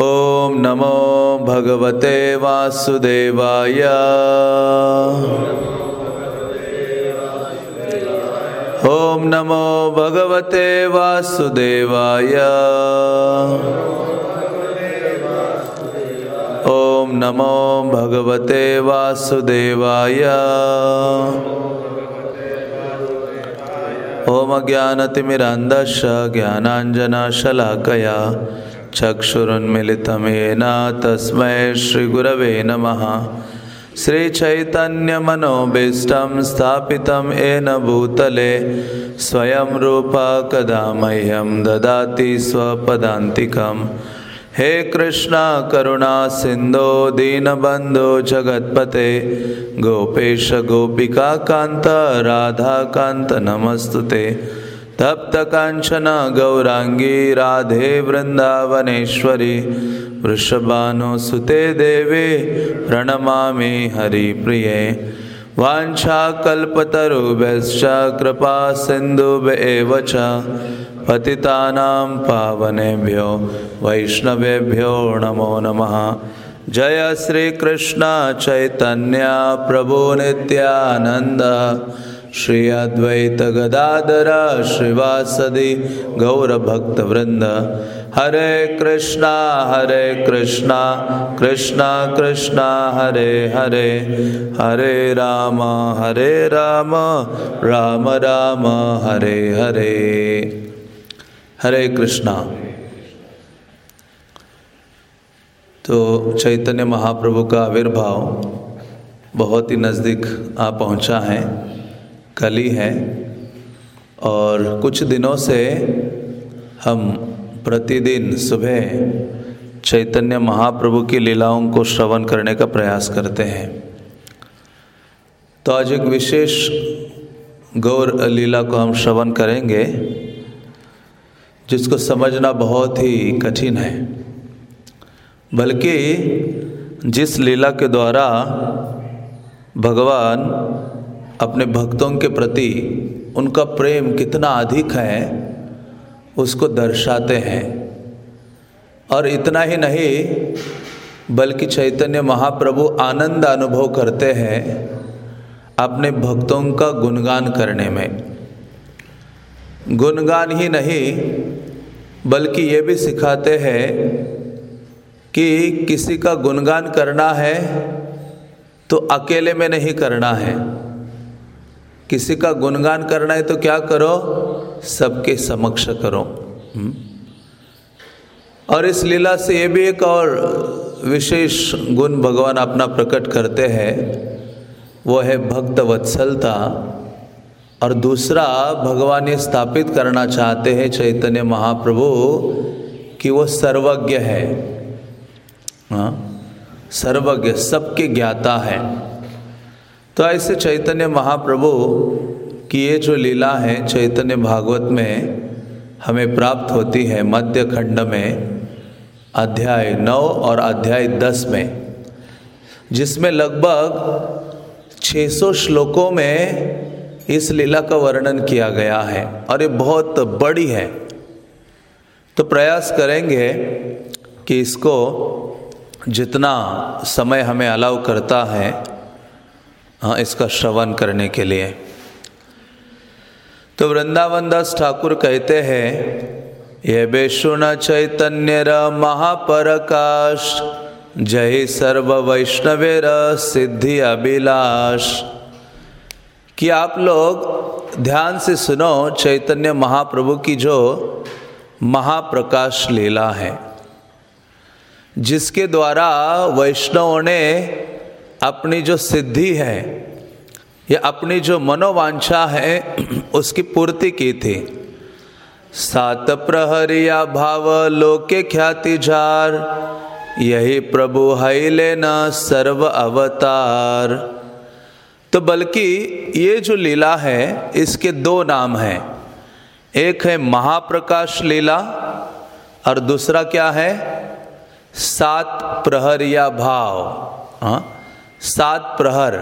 ॐ नमो भगवते वासुदेवाय। ॐ नमो भगवते वासुदेवाय। ॐ नमो भगवते वासुदेवाय। ॐ ज्ञानतिमिरान्धश्च ज्ञानाञ्जनशलाकया। चक्षुरुन्मिलितं येन तस्मै श्रीगुरवे नमः। श्रीचैतन्यमनोभीष्टं स्थापितं येन भूतले, स्वयं रूपा कदा मह्यं ददाति स्वपदान्तिकम्। हे कृष्ण, करुणा, सिन्धो, दीनबन्धो, जगत्पते, गोपेश, गोपिका कान्त, राधाकान्त, नमस्तु तप्त कांचन गौरांगी राधे वृंदावनेश्वरी वृषभानुसुते देवे, प्रणमामि हरिप्रिये। वाञ्छाकल्पतरुभ्यश्च, कृपा च। पतितानां पावनेभ्यो, वैष्णवेभ्यो नमो नमः। जय श्रीकृष्ण चैतन्य प्रभु नित्यानन्द। श्री अद्वैत गदाधर श्रीवासदि गौरभक्तवृंद हरे कृष्णा हरे कृष्णा कृष्णा कृष्णा, हरे हरे। हरे राम हरे राम राम राम, हरे हरे। हरे कृष्णा। तो चैतन्य महाप्रभु का आविर्भाव बहुत ही नज़दीक आ पहुँचा है। कल ही और कुछ दिनों से हम प्रतिदिन सुबह चैतन्य महाप्रभु की लीलाओं को श्रवण करने का प्रयास करते हैं। तो आज एक विशेष गौर लीला को हम श्रवण करेंगे, जिसको समझना बहुत ही कठिन है। बल्कि जिस लीला के द्वारा भगवान अपने भक्तों के प्रति उनका प्रेम कितना अधिक है, उसको दर्शाते हैं। और इतना ही नहीं, बल्कि चैतन्य महाप्रभु आनंद अनुभव करते हैं अपने भक्तों का गुणगान करने में। गुणगान ही नहीं, बल्कि ये भी सिखाते हैं कि किसी का गुणगान करना है तो अकेले में नहीं करना है। किसी का गुणगान करना है तो क्या करो? सबके समक्ष करो। और इस लीला से ये भी एक और विशेष गुण भगवान अपना प्रकट करते हैं। वो है भक्त वत्सलता। और दूसरा, भगवान ये स्थापित करना चाहते हैं चैतन्य महाप्रभु कि वो सर्वज्ञ है। हाँ? सर्वज्ञ, सबके ज्ञाता है। तो ऐसे चैतन्य महाप्रभु की ये जो लीला है चैतन्य भागवत में हमें प्राप्त होती है मध्य खंड में, अध्याय नौ और अध्याय दस में, जिसमें लगभग 600 श्लोकों में इस लीला का वर्णन किया गया है और ये बहुत बड़ी है। तो प्रयास करेंगे कि इसको जितना समय हमें अलाउ करता है हाँ इसका श्रवण करने के लिए। तो वृंदावन दास ठाकुर कहते हैं, ये बेशुन चैतन्य महापरकाश, जय सर्व वैष्णवेर सिद्धि अभिलाष। कि आप लोग ध्यान से सुनो, चैतन्य महाप्रभु की जो महाप्रकाश लीला है, जिसके द्वारा वैष्णवों ने अपनी जो सिद्धि है, या अपनी जो मनोवांछा है, उसकी पूर्ति की थी। सात प्रहरिया भाव लोके ख्याति जार यही प्रभु हैले न सर्व अवतार। तो बल्कि ये जो लीला है, इसके दो नाम हैं। एक है महाप्रकाश लीला, और दूसरा क्या है? सात प्रहरिया भाव। हाँ? सात प्रहर।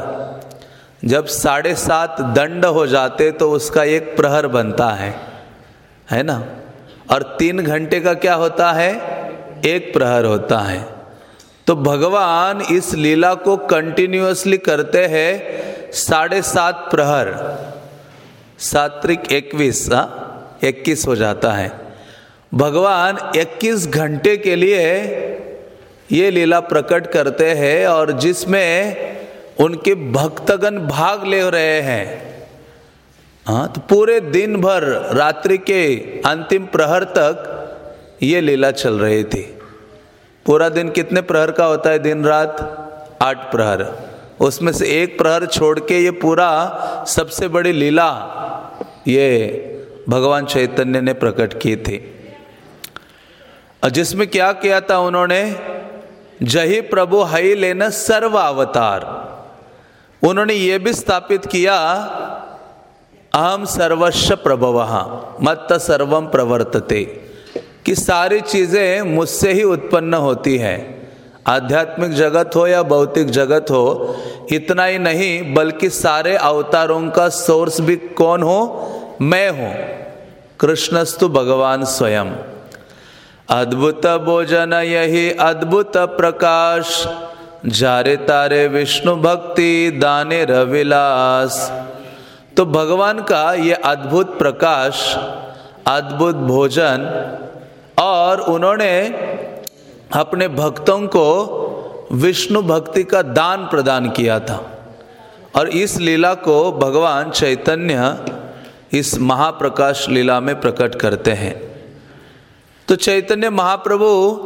जब साढ़े सात दंड हो जाते तो उसका एक प्रहर बनता है। है ना? और तीन घंटे का क्या होता है? एक प्रहर होता है। तो भगवान इस लीला को कंटिन्यूअसली करते हैं साढ़े सात प्रहर। सात्विक इक्कीस इक्कीस हो जाता है। भगवान 21 घंटे के लिए ये लीला प्रकट करते हैं और जिसमें उनके भक्तगण भाग ले रहे हैं। हाँ तो पूरे दिन भर, रात्रि के अंतिम प्रहर तक ये लीला चल रही थी। पूरा दिन कितने प्रहर का होता है दिन रात? आठ प्रहर। उसमें से एक प्रहर छोड़ के ये पूरा सबसे बड़ी लीला ये भगवान चैतन्य ने प्रकट की थी। और जिसमें क्या किया था उन्होंने? जही प्रभु हई लेना सर्व अवतार। उन्होंने ये भी स्थापित किया, अहम सर्वस्व प्रभव मत सर्वम प्रवर्तते। कि सारी चीज़ें मुझसे ही उत्पन्न होती हैं। आध्यात्मिक जगत हो या भौतिक जगत हो, इतना ही नहीं, बल्कि सारे अवतारों का सोर्स भी कौन हो? मैं हूँ। कृष्णस्तु भगवान स्वयं। अद्भुत भोजन यही अद्भुत प्रकाश। जारे तारे विष्णु भक्ति दाने रविलास। तो भगवान का ये अद्भुत प्रकाश, अद्भुत भोजन, और उन्होंने अपने भक्तों को विष्णु भक्ति का दान प्रदान किया था। और इस लीला को भगवान चैतन्य इस महाप्रकाश लीला में प्रकट करते हैं। तो चैतन्य महाप्रभु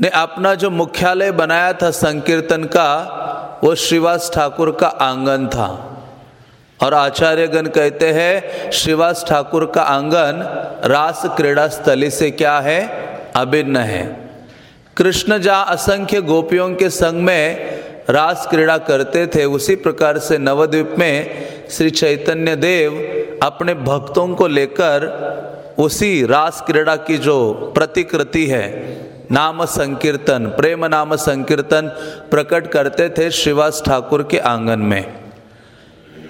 ने अपना जो मुख्यालय बनाया था संकीर्तन का, वो श्रीवास ठाकुर का आँगन था। और आचार्यगण कहते हैं, श्रीवास ठाकुर का आँगन रास क्रीड़ा स्थली से क्या है? अभिन्न है। कृष्ण जहाँ असंख्य गोपियों के संग में रास क्रीड़ा करते थे। उसी प्रकार से नवद्वीप में श्री चैतन्य देव अपने भक्तों को लेकर उसी रास क्रीड़ा की जो प्रतिकृति है, नाम संकीर्तन, प्रेम नाम संकीर्तन प्रकट करते थे श्रीवास ठाकुर के आँगन में।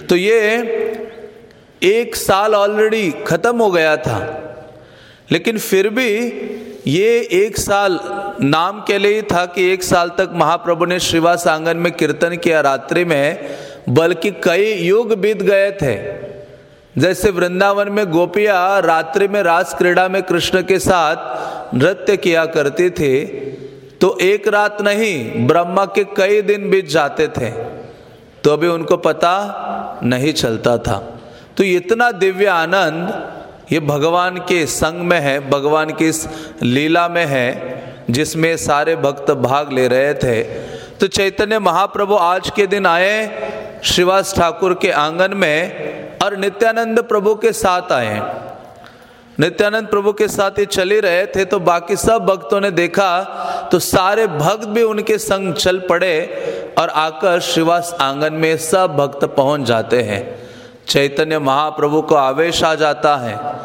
तो ये एक साल ऑलरेडी खत्म हो गया था, लेकिन फिर भी ये एक साल नाम के लिए ही था कि एक साल तक महाप्रभु ने श्रीवास आँगन में कीर्तन किया। रात्रि में बल्कि कई युग बीत गए थे। जैसे वृंदावन में गोपियाँ रात्रि में रास क्रीड़ा में कृष्ण के साथ नृत्य किया करती थी तो एक रात नहीं, ब्रह्मा के कई दिन बीत जाते थे। तो अभी उनको पता नहीं चलता था। तो इतना दिव्य आनंद, ये भगवान के संग में है, भगवान की इस लीला में है, जिसमें सारे भक्त भाग ले रहे थे। तो चैतन्य महाप्रभु आज के दिन आए श्रीवास ठाकुर के आँगन में और नित्यानंद प्रभु के साथ आए नित्यानंद प्रभु के साथ ये चले रहे थे तो बाकी सब भक्तों ने देखा तो सारे भक्त भी उनके संग चल पड़े और आकर श्रीवास आँगन में सब भक्त पहुँच जाते हैं। चैतन्य महाप्रभु को आवेश आ जाता है।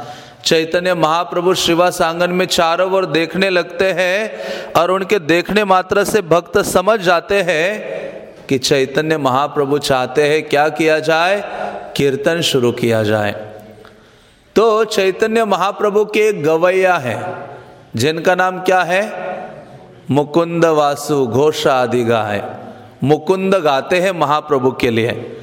चैतन्य महाप्रभु श्रीवास आँगन में चारों ओर देखने लगते हैं और उनके देखने मात्र से भक्त समझ जाते हैं कि चैतन्य महाप्रभु चाहते हैं क्या किया जाए? कीर्तन शुरू किया जाए। तो चैतन्य महाप्रभु के गवैया है, जिनका नाम क्या है? मुकुंद वासु घोषा आदि गा है। मुकुंद गाते हैं महाप्रभु के लिए।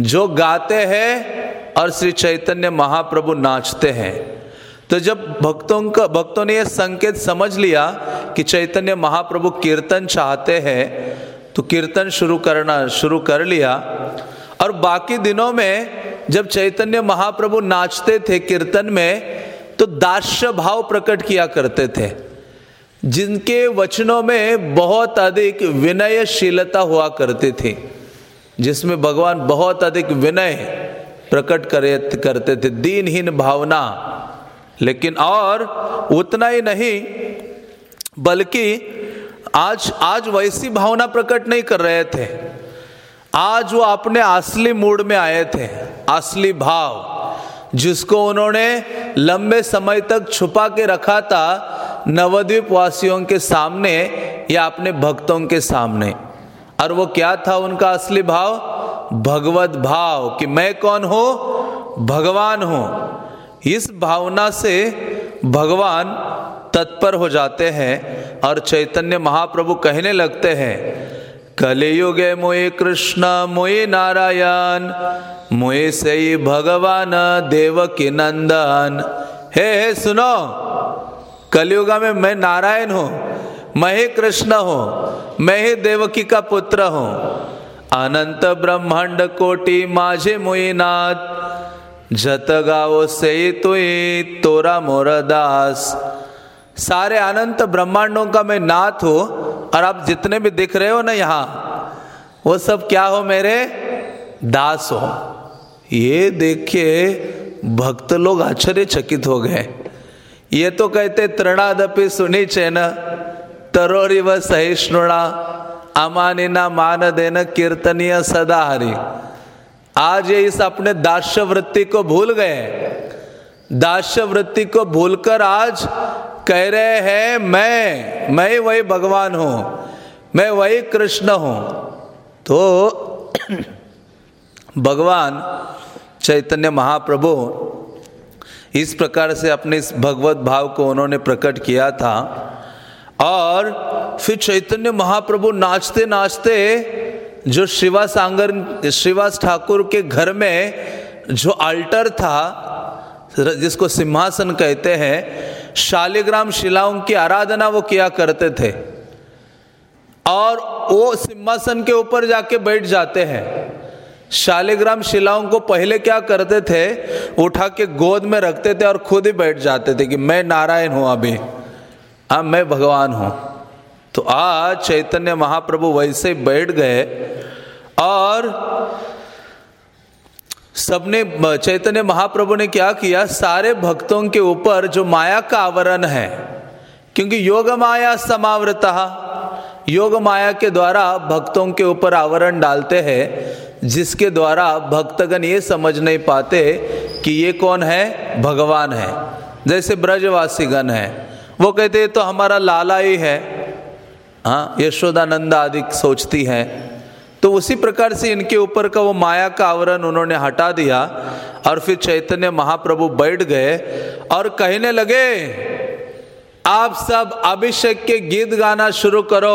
जो गाते हैं और श्री चैतन्य महाप्रभु नाचते हैं। तो जब भक्तों का, भक्तों ने यह संकेत समझ लिया कि चैतन्य महाप्रभु कीर्तन चाहते हैं तो कीर्तन शुरू करना, शुरू कर लिया। और बाकी दिनों में जब चैतन्य महाप्रभु नाचते थे कीर्तन में तो दास्य भाव प्रकट किया करते थे। जिनके वचनों में बहुत अधिक विनयशीलता हुआ करती थी, जिसमें भगवान बहुत अधिक विनय प्रकट करे, करते थे। दीनहीन भावना। लेकिन और उतना ही नहीं, बल्कि आज आज वैसी भावना प्रकट नहीं कर रहे थे। आज वो अपने असली मूड में आए थे, असली भाव, जिसको उन्होंने लंबे समय तक छुपा के रखा था नवद्वीप वासियों के सामने या अपने भक्तों के सामने। और वो क्या था उनका असली भाव? भगवत भाव कि मैं कौन हूँ? भगवान हूँ। इस भावना से भगवान तत्पर हो जाते हैं और चैतन्य महाप्रभु कहने लगते हैं, कलियुगे मोये कृष्ण मोये नारायण मोये सही भगवान देव की नंदन। हे हे, सुनो, कलयुगा में मैं नारायण हूँ, मैं ही कृष्ण हूँ, मैं ही देवकी का पुत्र हूँ। अनंत ब्रह्मांड कोटि माझे मुईनाथ, जत गावो से तुई तोरा मोर दास। सारे अनंत ब्रह्मांडों का मैं नाथ हूँ और आप जितने भी दिख रहे हो ना यहाँ, वो सब क्या हो मेरे? दास हो। ये देखिए, भक्त लोग आश्चर्यचकित हो गए। ये तो कहते तृणादपि सुनी चैन व सहिष्णुणा, अमानिना मान देन कीर्तनीय सदा हरि आज ये इस अपने दास्य वृत्ति को भूल गए। दास्य वृत्ति को भूलकर आज कह रहे हैं, मैं मैं वही भगवान हूँ, मैं वही कृष्ण हूँ। तो भगवान चैतन्य महाप्रभु इस प्रकार से अपने इस भगवत भाव को उन्होंने प्रकट किया था। और फिर चैतन्य महाप्रभु नाचते नाचते जो श्रीवास आंगर श्रीवास ठाकुर के घर में जो अल्टर था, जिसको सिंहासन कहते हैं शालिग्राम शिलाओं की आराधना वो किया करते थे। और वो सिंहासन के ऊपर जाके बैठ जाते हैं। शालिग्राम शिलाओं को पहले क्या करते थे? उठा के गोद में रखते थे और खुद ही बैठ जाते थे कि मैं नारायण हूँ अभी। अब मैं भगवान हूँ। तो आज चैतन्य महाप्रभु वैसे बैठ गए और सबने चैतन्य महाप्रभु ने क्या किया? सारे भक्तों के ऊपर जो माया का आवरण है, क्योंकि योग माया समावृता योग माया के द्वारा भक्तों के ऊपर आवरण डालते हैं, जिसके द्वारा भक्तगण ये समझ नहीं पाते कि ये कौन है? भगवान है। जैसे ब्रजवासी गण है, वो कहते तो हमारा लाला ही है। हाँ यशोदानंद आदि सोचती है तो उसी प्रकार से इनके ऊपर का वो माया का आवरण उन्होंने हटा दिया और फिर चैतन्य महाप्रभु बैठ गए और कहने लगे, आप सब अभिषेक के गीत गाना शुरू करो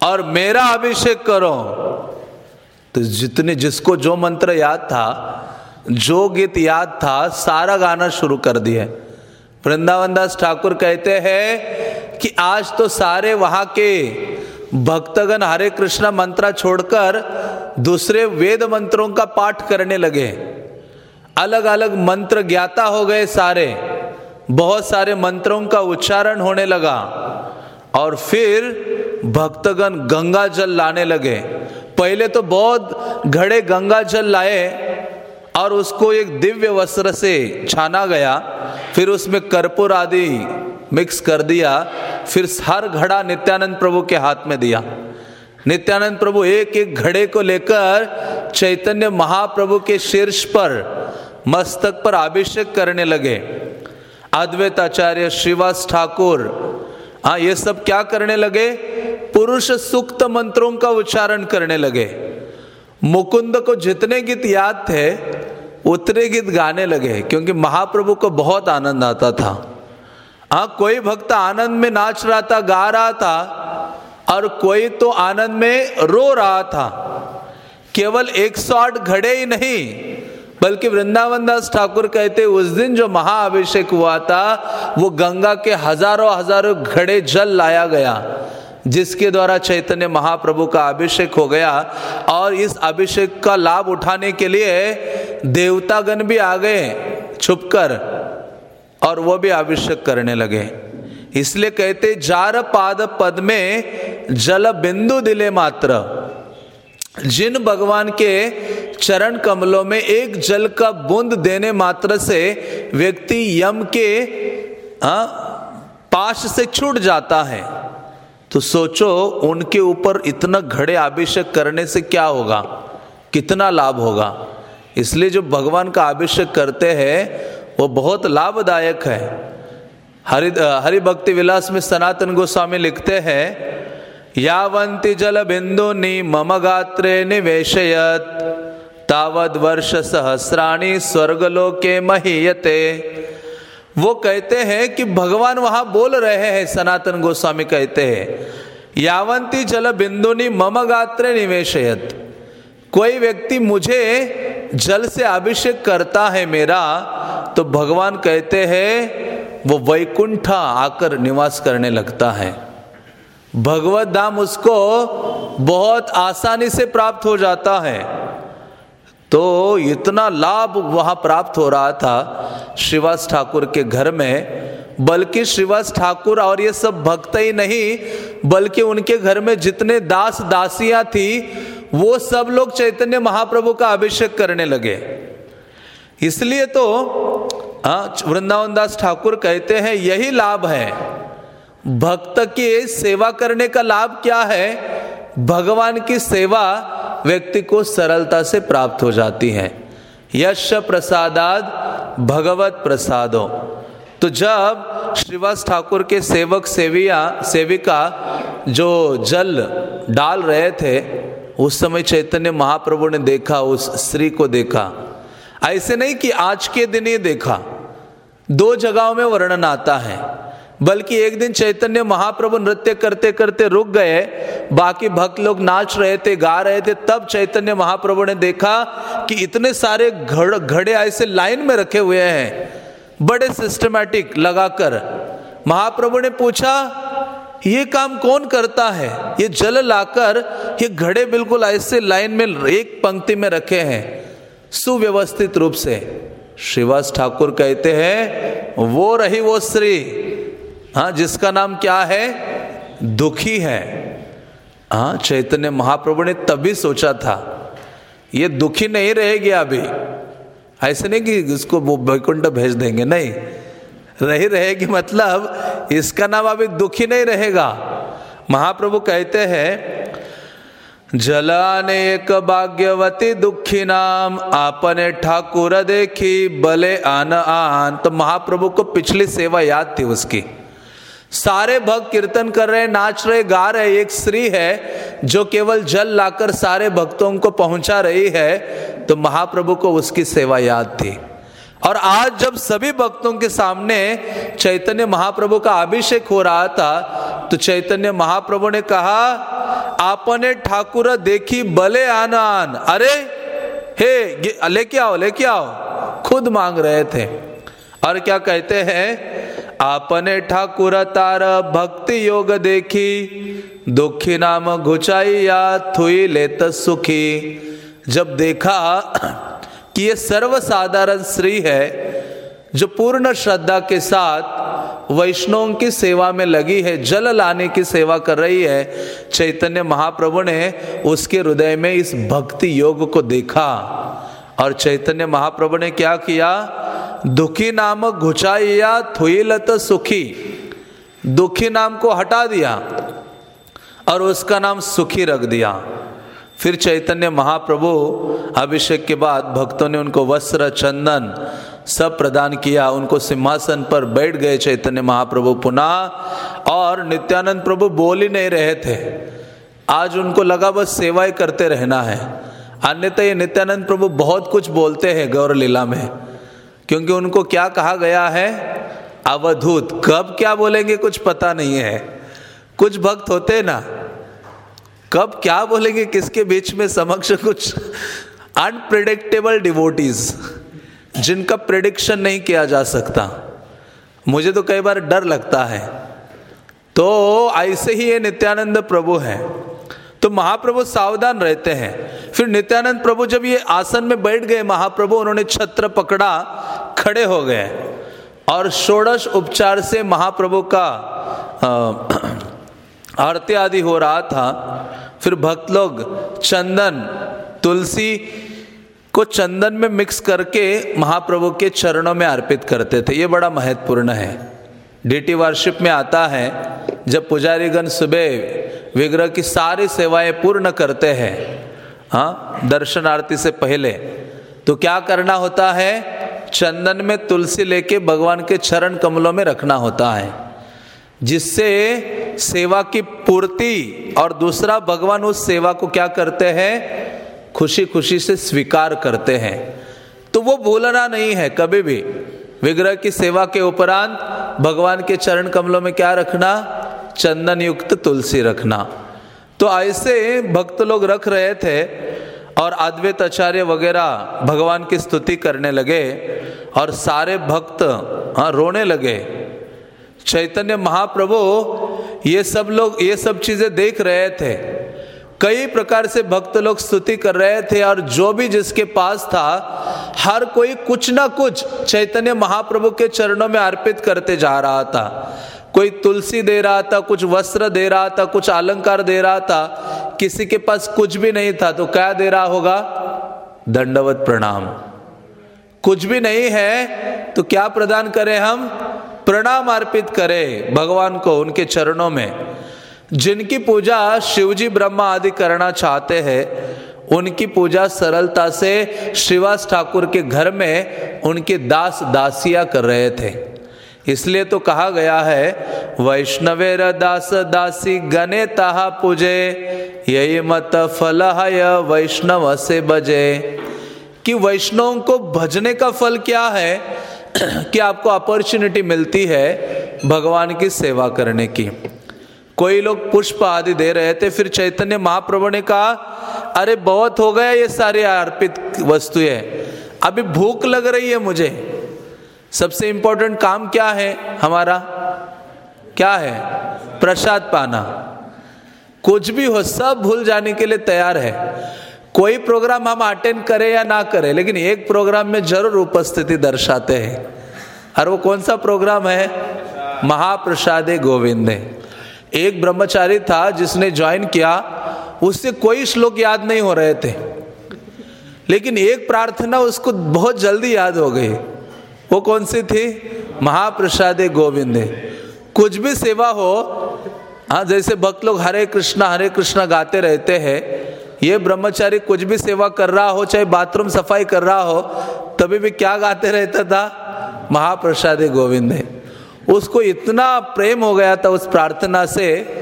और मेरा अभिषेक करो। तो जितने जिसको जो मंत्र याद था, जो गीत याद था, सारा गाना शुरू कर दिया वृंदावन दास ठाकुर कहते हैं कि आज तो सारे वहाँ के भक्तगण हरे कृष्णा मंत्र छोड़कर दूसरे वेद मंत्रों का पाठ करने लगे। अलग अलग मंत्र ज्ञाता हो गए सारे। बहुत सारे मंत्रों का उच्चारण होने लगा। और फिर भक्तगण गंगा जल लाने लगे। पहले तो बहुत घड़े गंगा जल लाए और उसको एक दिव्य वस्त्र से छाना गया। फिर उसमें कर्पूर आदि मिक्स कर दिया, फिर हर घड़ा नित्यानंद प्रभु के हाथ में दिया। नित्यानंद प्रभु एक एक घड़े को लेकर चैतन्य महाप्रभु के शीर्ष पर, मस्तक पर अभिषेक करने लगे। अद्वैत आचार्य श्रीवास ठाकुर हाँ ये सब क्या करने लगे? पुरुष सुक्त मंत्रों का उच्चारण करने लगे। मुकुंद को जितने गीत याद थे, उतने गीत गाने लगे, क्योंकि महाप्रभु को बहुत आनंद आता था। हाँ कोई भक्त आनंद में नाच रहा था, गा रहा था, और कोई तो आनंद में रो रहा था। केवल एक सौ आठ घड़े ही नहीं, बल्कि वृंदावन दास ठाकुर कहते, उस दिन जो महाअभिषेक हुआ था, वो गंगा के हज़ारों हज़ारों घड़े जल लाया गया, जिसके द्वारा चैतन्य महाप्रभु का अभिषेक हो गया, और इस अभिषेक का लाभ उठाने के लिए देवतागण भी आ गए, छुपकर। और वो भी अभिषेक करने लगे। इसलिए कहते जार पाद पद में जल बिंदु दिले मात्र। जिन भगवान के चरण कमलों में एक जल का बूंद देने मात्र से व्यक्ति यम के आ, पाश से छूट जाता है। तो सोचो उनके ऊपर इतना घड़े अभिषेक करने से क्या होगा? कितना लाभ होगा? इसलिए जो भगवान का अभिषेक करते हैं वो बहुत लाभदायक है। हरि हरि भक्ति विलास में सनातन गोस्वामी लिखते हैं यावंती जल बिंदु नि मम गात्रे निवेशयत। तावद वर्ष सहस्राणी स्वर्गलोके महीयते। वो कहते हैं कि भगवान वहाँ बोल रहे हैं, सनातन गोस्वामी कहते हैं यावंती जल बिंदु बिंदुनी मम गात्रे निवेशयत। कोई व्यक्ति मुझे जल से अभिषेक करता है मेरा तो भगवान कहते हैं, वो वैकुंठा आकर निवास करने लगता है। भगवत धाम उसको बहुत आसानी से प्राप्त हो जाता है। तो इतना लाभ वहाँ प्राप्त हो रहा था श्रीवास ठाकुर के घर में, बल्कि श्रीवास ठाकुर और ये सब भक्त ही नहीं, बल्कि उनके घर में जितने दास दासियाँ थी, वो सब लोग चैतन्य महाप्रभु का अभिषेक करने लगे। इसलिए तो वृंदावन दास ठाकुर कहते हैं, यही लाभ है। भक्त की सेवा करने का लाभ क्या है? भगवान की सेवा व्यक्ति को सरलता से प्राप्त हो जाती है। यश प्रसादाद भगवत प्रसादो। तो जब श्रीवास ठाकुर के सेवक सेविया, सेविका जो जल डाल रहे थे, उस समय चैतन्य महाप्रभु ने देखा, उस स्त्री को देखा। ऐसे नहीं कि आज के दिन ही देखा। दो जगहों में वर्णन आता है, बल्कि एक दिन चैतन्य महाप्रभु नृत्य करते करते रुक गए, बाकी भक्त लोग नाच रहे थे, गा रहे थे, तब चैतन्य महाप्रभु ने देखा कि इतने सारे घड़, घड़े ऐसे लाइन में रखे हुए हैं, बड़े सिस्टमैटिक लगाकर। महाप्रभु ने पूछा, ये काम कौन करता है? ये जल लाकर, ये घड़े बिल्कुल ऐसे लाइन में, एक पंक्ति में रखे हैं। सुव्यवस्थित रूप से। श्रीवास ठाकुर कहते हैं, वो रही वो स्त्री। हाँ जिसका नाम क्या है? दुखी है। हाँ चैतन्य महाप्रभु ने तभी सोचा था, ये दुखी नहीं रहेगी अभी। ऐसे नहीं कि इसको वो वैकुंठ भेज देंगे, नहीं। रही रहेगी मतलब इसका नाम अभी दुखी नहीं रहेगा। महाप्रभु कहते हैं जलानेक भाग्यवती दुखी नाम, आपने ठाकुर देखी बले आन आन। तो महाप्रभु को पिछली सेवा याद थी उसकी। सारे भक्त कीर्तन कर रहे नाच रहे, गा रहे, एक स्त्री है जो केवल जल लाकर सारे भक्तों को पहुँचा रही है तो महाप्रभु को उसकी सेवा याद थी। और आज जब सभी भक्तों के सामने चैतन्य महाप्रभु का अभिषेक हो रहा था तो चैतन्य महाप्रभु ने कहा, आपने ठाकुर देखी भले आनान। अरे, हे लेके आओ लेके आओ। खुद मांग रहे थे। और क्या कहते हैं, आपने ठाकुर तार भक्ति योग देखी, दुखी नाम घुचाई या थुई लेत सुखी। जब देखा कि ये सर्वसाधारण श्री है जो पूर्ण श्रद्धा के साथ वैष्णव की सेवा में लगी है, जल लाने की सेवा कर रही है। चैतन्य महाप्रभु ने उसके हृदय में इस भक्ति योग को देखा और चैतन्य महाप्रभु ने क्या किया? दुखी नाम घुचाइया, थुईलत सुखी। दुखी नाम को हटा दिया और उसका नाम सुखी रख दिया। फिर चैतन्य महाप्रभु अभिषेक के बाद भक्तों ने उनको वस्त्र, चंदन सब प्रदान किया। उनको सिंहासन पर बैठ गए चैतन्य महाप्रभु पुनः और नित्यानंद प्रभु बोल ही नहीं रहे थे। आज उनको लगा बस सेवाएँ करते रहना है। अन्यथा ये नित्यानंद प्रभु बहुत कुछ बोलते हैं गौर लीला में। क्योंकि उनको क्या कहा गया है? अवधूत। कब क्या बोलेंगे कुछ पता नहीं है। कुछ भक्त होते ना कब क्या बोलेंगे, किसके बीच में समक्ष कुछ अनप्रिडिक्टेबल डिवोटीज जिनका प्रिडिक्शन नहीं किया जा सकता। मुझे तो कई बार डर लगता है। तो ऐसे ही ये नित्यानंद प्रभु है। तो महाप्रभु सावधान रहते हैं। फिर नित्यानंद प्रभु जब ये आसन में बैठ गए, महाप्रभु उन्होंने छत्र पकड़ा, खड़े हो गए। और षोड़श उपचार से महाप्रभु का आरती आदि हो रहा था, फिर भक्त लोग चंदन, तुलसी को चंदन में मिक्स करके महाप्रभु के चरणों में अर्पित करते थे। ये बड़ा महत्वपूर्ण है। डीटी वार्शिप में आता है, जब पुजारीगण सुबह विग्रह की सारी सेवाएँ पूर्ण करते हैं हाँ दर्शन आरती से पहले तो क्या करना होता है? चंदन में तुलसी लेके भगवान के चरण कमलों में रखना होता है, जिससे सेवा की पूर्ति और दूसरा भगवान उस सेवा को क्या करते हैं? खुशी खुशी से स्वीकार करते हैं। तो वो भूलना नहीं है कभी भी। विग्रह की सेवा के उपरांत भगवान के चरण कमलों में क्या रखना? चंदन युक्त तुलसी रखना। तो ऐसे भक्त लोग रख रहे थे और अद्वैत आचार्य वगैरह भगवान की स्तुति करने लगे और सारे भक्त हाँ रोने लगे। चैतन्य महाप्रभु ये सब लोग, ये सब चीज़ें देख रहे थे। कई प्रकार से भक्त लोग स्तुति कर रहे थे और जो भी जिसके पास था, हर कोई कुछ ना कुछ चैतन्य महाप्रभु के चरणों में अर्पित करते जा रहा था। कोई तुलसी दे रहा था, कुछ वस्त्र दे रहा था, कुछ अलंकार दे रहा था, किसी के पास कुछ भी नहीं था तो क्या दे रहा होगा? दंडवत प्रणाम। कुछ भी नहीं है तो क्या प्रदान करें हम? प्रणाम अर्पित करें भगवान को उनके चरणों में। जिनकी पूजा शिवजी ब्रह्मा आदि करना चाहते हैं, उनकी पूजा सरलता से श्रीवास ठाकुर के घर में उनके दास दासिया कर रहे थे। इसलिए तो कहा गया है वैष्णवेर दास दासी गने ताहा पूजे, यही मत फल वैष्णव से बजे। कि वैष्णव को भजने का फल क्या है? कि आपको अपॉर्चुनिटी मिलती है भगवान की सेवा करने की। कोई लोग पुष्प आदि दे रहे थे, फिर चैतन्य महाप्रभु ने कहा, अरे, बहुत हो गया ये सारी अर्पित वस्तुएँ। अभी भूख लग रही है मुझे। सबसे इंपॉर्टेंट काम क्या है हमारा? क्या है? प्रसाद पाना। कुछ भी हो, सब भूल जाने के लिए तैयार है। कोई प्रोग्राम हम अटेंड करें या ना करें, लेकिन एक प्रोग्राम में ज़रूर उपस्थिति दर्शाते हैं। और वो कौन सा प्रोग्राम है? महाप्रसादे गोविंदे। एक ब्रह्मचारी था जिसने ज्वाइन किया, उससे कोई श्लोक याद नहीं हो रहे थे। लेकिन एक प्रार्थना उसको बहुत जल्दी याद हो गई। वो कौन सी थी? महाप्रसादे गोविंदे। कुछ भी सेवा हो हाँ जैसे भक्त लोग हरे कृष्णा हरे कृष्णा गाते रहते हैं ये ब्रह्मचारी कुछ भी सेवा कर रहा हो, चाहे बाथरूम सफ़ाई कर रहा हो, तभी भी क्या गाते रहता था? महाप्रसाद गोविंद उसको इतना प्रेम हो गया था उस प्रार्थना से,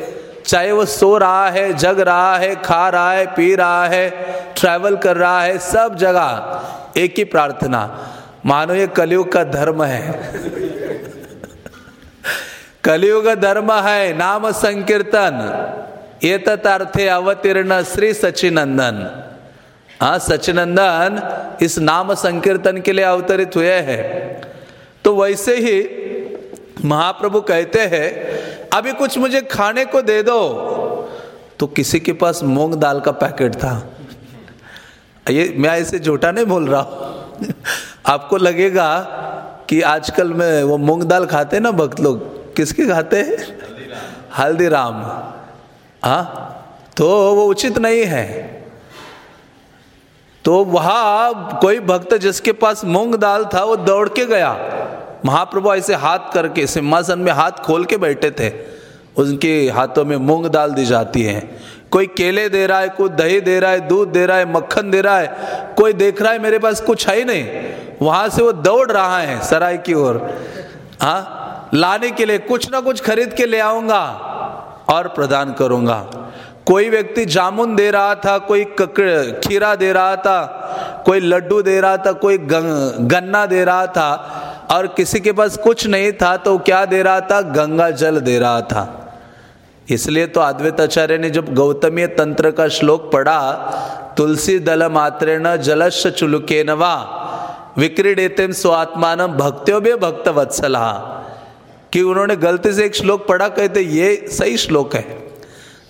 चाहे वो सो रहा है, जग रहा है, खा रहा है, पी रहा है ट्रैवल कर रहा है, सब जगह एक ही प्रार्थना। मानो ये कलयुग का धर्म है। कलयुग धर्म है, नाम संकीर्तन। तथार्थे अवतीर्ण श्री सचिनंदन। हाँ सचिनंदन इस नाम संकीर्तन के लिए अवतरित हुए हैं। तो वैसे ही महाप्रभु कहते हैं, अभी कुछ मुझे खाने को दे दो। तो किसी के पास मूंग दाल का पैकेट था। ये मैं ऐसे झूठा नहीं बोल रहा आपको लगेगा कि आजकल में वो मूंग दाल खाते ना भक्त लोग? किसके खाते हैं? हल्दीराम। हाँ? तो वो उचित नहीं है। तो वहाँ कोई भक्त जिसके पास मूंग दाल था, वो दौड़ के गया। महाप्रभु ऐसे हाथ करके, सिंहासन में हाथ खोल के बैठे थे। उनके हाथों में मूंग दाल दी जाती है। कोई केले दे रहा है, कोई दही दे रहा है, दूध दे रहा है, मक्खन दे रहा है, कोई देख रहा है, मेरे पास कुछ है ही नहीं। वहाँ से वो दौड़ रहा है सराय की ओर। हाँ? लाने के लिए कुछ ना कुछ खरीद के ले आऊँगा। और प्रदान करूँगा। कोई व्यक्ति जामुन दे रहा था, कोई खीरा दे रहा था, कोई लड्डू दे रहा था, कोई गन्ना दे रहा था और किसी के पास कुछ नहीं था तो क्या दे रहा था? गंगा जल दे रहा था। इसलिए तो अद्वैताचार्य ने जब गौतमी तंत्र का श्लोक पढ़ा, तुलसी दल मात्रेण जलश चुलुके नवा विक्रीडेते स्वात्मान भक्त्यो भी भक्त वत्सला कि उन्होंने गलती से एक श्लोक पढ़ा कहते ये सही श्लोक है,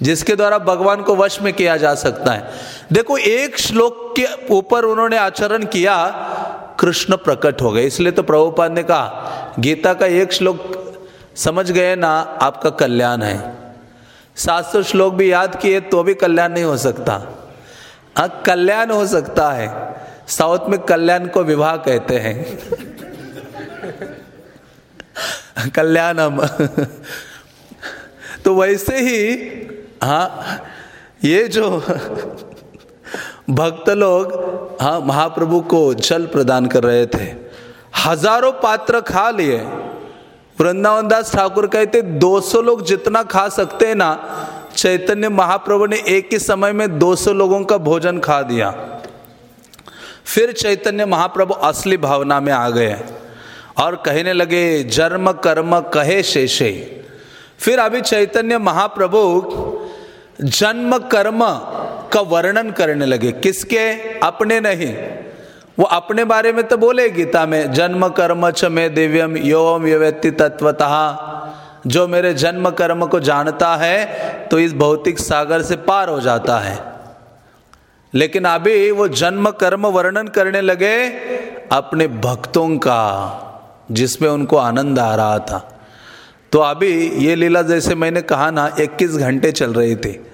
जिसके द्वारा भगवान को वश में किया जा सकता है। देखो, एक श्लोक के ऊपर उन्होंने आचरण किया, कृष्ण प्रकट हो गए। इसलिए तो प्रभुपाद ने कहा, गीता का एक श्लोक समझ गए ना, आपका कल्याण है। सात सौ श्लोक भी याद किए तो भी कल्याण नहीं हो सकता। हाँ कल्याण हो सकता है। साउथ में कल्याण को विवाह कहते हैं। कल्याणम। तो वैसे ही हाँ ये जो भक्त लोग हाँ महाप्रभु को जल प्रदान कर रहे थे। हज़ारों पात्र खा लिए। वृंदावन दास ठाकुर कहते 200 लोग जितना खा सकते हैं ना, चैतन्य महाप्रभु ने एक ही समय में 200 लोगों का भोजन खा दिया। फिर चैतन्य महाप्रभु असली भावना में आ गए। और कहने लगे, जन्म, कर्म, कहे शेषे। फिर अभी चैतन्य महाप्रभु जन्म, कर्म का वर्णन करने लगे। किसके? अपने नहीं। वो अपने बारे में तो बोले गीता में, जन्म, कर्म च में दिव्यम योम व्यक्ति तत्वतः जो मेरे जन्म, कर्म को जानता है तो इस भौतिक सागर से पार हो जाता है। लेकिन अभी वो जन्म, कर्म वर्णन करने लगे अपने भक्तों का। जिसमें उनको आनंद आ रहा था। तो अभी ये लीला जैसे मैंने कहा ना 21 घंटे चल रही थी।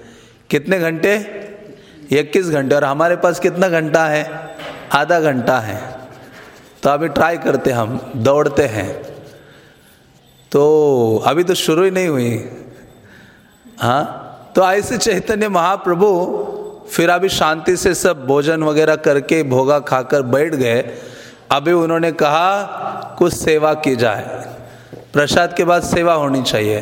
कितने घंटे? 21 घंटे। और हमारे पास कितना घंटा है? आधा घंटा है। तो अभी ट्राई करते हम, दौड़ते हैं। तो अभी तो शुरू ही नहीं हुई। हाँ? तो ऐसे चैतन्य महाप्रभु, फिर अभी शांति से सब भोजन वगैरह करके भोगा खाकर बैठ गए। अभी उन्होंने कहा, कुछ सेवा की जाए। प्रसाद के बाद सेवा होनी चाहिए।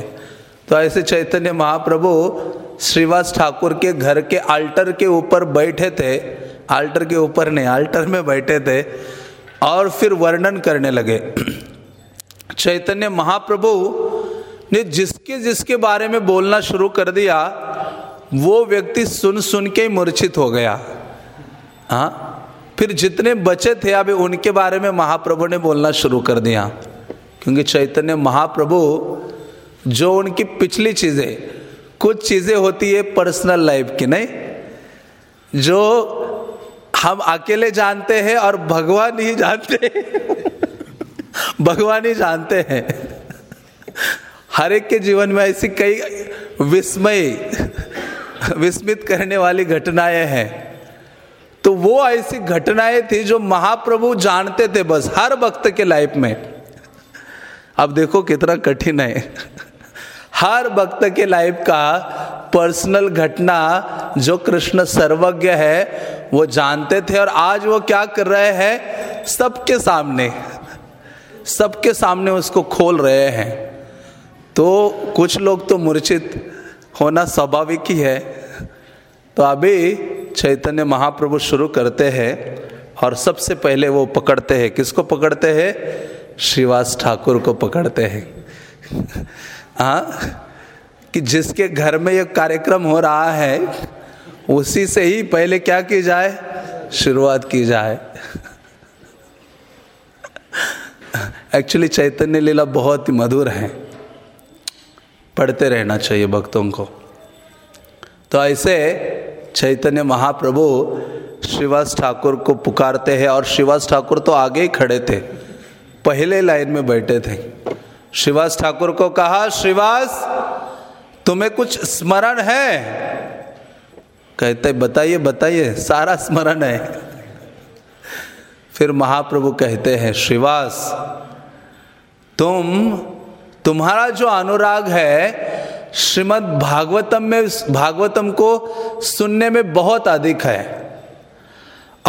तो ऐसे चैतन्य महाप्रभु श्रीवास ठाकुर के घर के आल्टर के ऊपर बैठे थे। आल्टर के ऊपर नहीं आल्टर में बैठे थे और फिर वर्णन करने लगे। चैतन्य महाप्रभु ने जिसके जिसके बारे में बोलना शुरू कर दिया, वो व्यक्ति सुन सुन के मूर्छित हो गया। हाँ? फिर जितने बचे थे, अभी उनके बारे में महाप्रभु ने बोलना शुरू कर दिया। क्योंकि चैतन्य महाप्रभु, जो उनकी पिछली चीज़ें, कुछ चीज़ें होती है पर्सनल लाइफ की, नहीं? जो हम अकेले जानते हैं और भगवान ही जानते हैं। भगवान ही जानते हैं। हर एक के जीवन में ऐसी कई विस्मय, विस्मित करने वाली घटनाएँ हैं। तो वो ऐसी घटनाएँ थी जो महाप्रभु जानते थे बस, हर भक्त के लाइफ में। अब देखो कितना कठिन है। हर भक्त के लाइफ का पर्सनल घटना जो कृष्ण सर्वज्ञ है, वो जानते थे और आज वो क्या कर रहे हैं, सबके सामने सबके सामने उसको खोल रहे हैं। तो कुछ लोग तो मूर्छित होना स्वाभाविक ही है। तो अभी चैतन्य महाप्रभु शुरू करते हैं और सबसे पहले वो पकड़ते हैं। किसको पकड़ते हैं? श्रीवास ठाकुर को पकड़ते हैं। हाँ? कि जिसके घर में ये कार्यक्रम हो रहा है, उसी से ही पहले क्या की जाए? शुरुआत की जाए। एक्चुअली चैतन्य लीला बहुत ही मधुर है। पढ़ते रहना चाहिए भक्तों को। तो ऐसे चैतन्य महाप्रभु श्रीवास ठाकुर को पुकारते हैं और श्रीवास ठाकुर तो आगे ही खड़े थे, पहले लाइन में बैठे थे। श्रीवास ठाकुर को कहा, श्रीवास, तुम्हें कुछ स्मरण है? कहते, बताइए बताइए, सारा स्मरण है। फिर महाप्रभु कहते हैं, श्रीवास, तुम, तुम्हारा जो अनुराग है श्रीमद् भागवतम में, भागवतम को सुनने में बहुत अधिक है।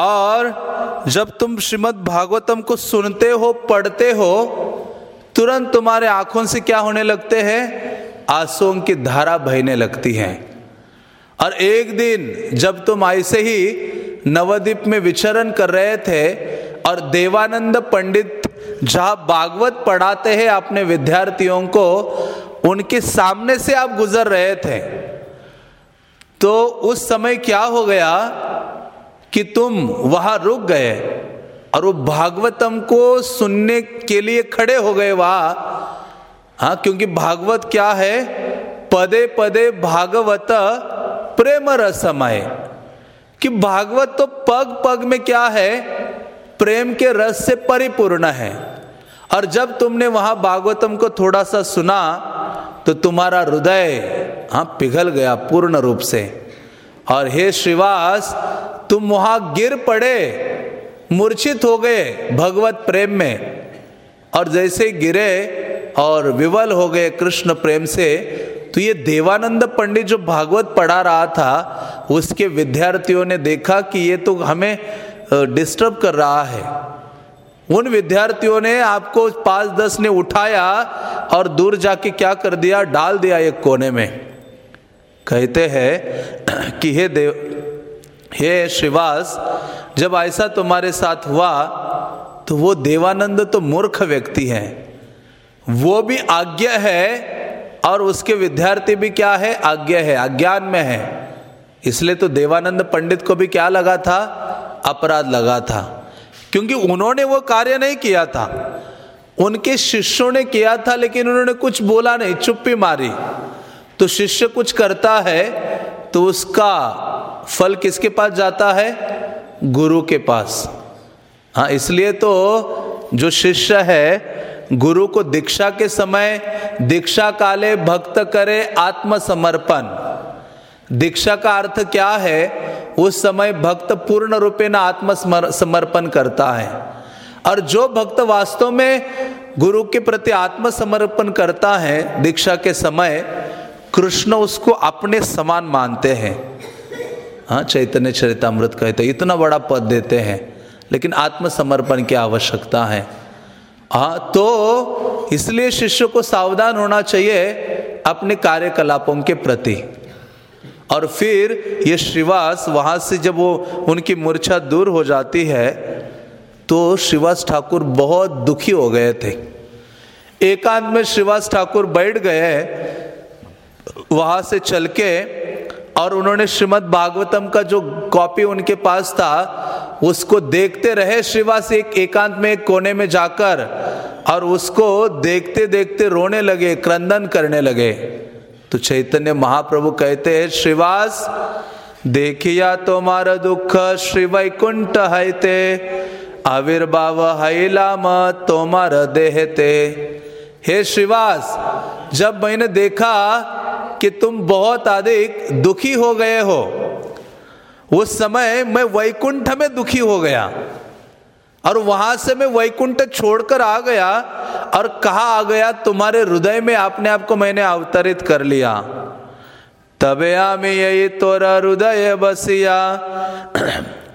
और जब तुम श्रीमद् भागवतम को सुनते हो, पढ़ते हो, तुरंत तुम्हारे आँखों से क्या होने लगते हैं? आंसुओं की धारा बहने लगती हैं। और एक दिन जब तुम ऐसे ही नवद्वीप में विचरण कर रहे थे और देवानंद पंडित जहाँ भागवत पढ़ाते हैं अपने विद्यार्थियों को उनके सामने से आप गुजर रहे थे। तो उस समय क्या हो गया कि तुम वहाँ रुक गए और वो भागवतम को सुनने के लिए खड़े हो गए वहाँ। हाँ क्योंकि भागवत क्या है? पदे पदे भागवत प्रेम रसमय। कि भागवत तो पग पग में क्या है? प्रेम के रस से परिपूर्ण है। और जब तुमने वहाँ भागवतम को थोड़ा सा सुना तो तुम्हारा हृदय हाँ पिघल गया पूर्ण रूप से। और हे श्रीवास, तुम वहाँ गिर पड़े, मूर्छित हो गए भगवत प्रेम में। और जैसे गिरे और विवल हो गए कृष्ण प्रेम से तो ये देवानंद पंडित जो भागवत पढ़ा रहा था, उसके विद्यार्थियों ने देखा कि ये तो हमें डिस्टर्ब कर रहा है। उन विद्यार्थियों ने आपको पाँच दस ने उठाया और दूर जाके क्या कर दिया? डाल दिया एक कोने में। कहते हैं कि हे देव, हे श्रीवास, जब ऐसा तुम्हारे साथ हुआ तो वो देवानंद तो मूर्ख व्यक्ति है। वो भी आज्ञा है और उसके विद्यार्थी भी क्या है? आज्ञा है, अज्ञान में है। इसलिए तो देवानंद पंडित को भी क्या लगा था? अपराध लगा था। क्योंकि उन्होंने वो कार्य नहीं किया था। उनके शिष्यों ने किया था, लेकिन उन्होंने कुछ बोला नहीं, चुप्पी मारी। तो शिष्य कुछ करता है तो उसका फल किसके पास जाता है? गुरु के पास। हाँ इसलिए तो जो शिष्य है, गुरु को दीक्षा के समय दीक्षा काले भक्त करे आत्मसमर्पण। दीक्षा का अर्थ क्या है? उस समय भक्त पूर्ण रूपे न आत्म समर्पण करता है। और जो भक्त वास्तव में गुरु के प्रति आत्मसमर्पण करता है दीक्षा के समय, कृष्ण उसको अपने समान मानते हैं। हाँ चैतन्य चरितमृत कहते इतना बड़ा पद देते हैं, लेकिन आत्मसमर्पण की आवश्यकता है। हाँ तो इसलिए शिष्य को सावधान होना चाहिए अपने कार्यकलापों के प्रति। और फिर ये श्रीवास वहाँ से जब वो उनकी मूर्छा दूर हो जाती है तो श्रीवास ठाकुर बहुत दुखी हो गए थे। एकांत में श्रीवास ठाकुर बैठ गए, वहाँ से चल के, और उन्होंने श्रीमद् भागवतम का जो कॉपी उनके पास था, उसको देखते रहे श्रीवास एक एकांत में एक कोने में जाकर, और उसको देखते देखते रोने लगे, क्रंदन करने लगे। तो चैतन्य महाप्रभु कहते हैं, श्रीवास, देखिया तुम्हारा दुख, श्री वैकुंठ हैते, आविर्भाव हैलाम तोमार देहते। हे श्रीवास, जब मैंने देखा कि तुम बहुत अधिक दुखी हो गए हो, उस समय मैं वैकुंठ में दुखी हो गया। और वहाँ से मैं वैकुंठ छोड़कर आ गया और कहा, आ गया, तुम्हारे हृदय में आपने आपको मैंने अवतरित कर लिया। तबे में यही तोरा हृदय बसिया।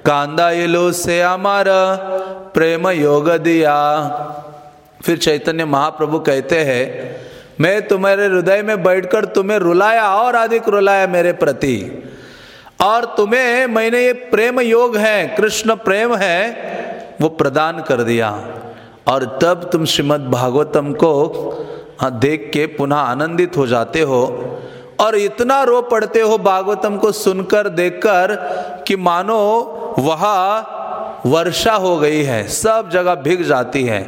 कांदा इलो से हमारा प्रेम योग दिया। फिर चैतन्य महाप्रभु कहते हैं, मैं तुम्हारे हृदय में बैठकर तुम्हें रुलाया और अधिक रुलाया मेरे प्रति। और तुम्हें, मैंने ये प्रेम योग है, कृष्ण प्रेम है वो प्रदान कर दिया। और तब तुम श्रीमद् भागवतम को हाँ देख के पुनः आनंदित हो जाते हो। और इतना रो पड़ते हो भागवतम को सुनकर, देखकर कि मानो वहाँ वर्षा हो गई है, सब जगह भिग जाती है।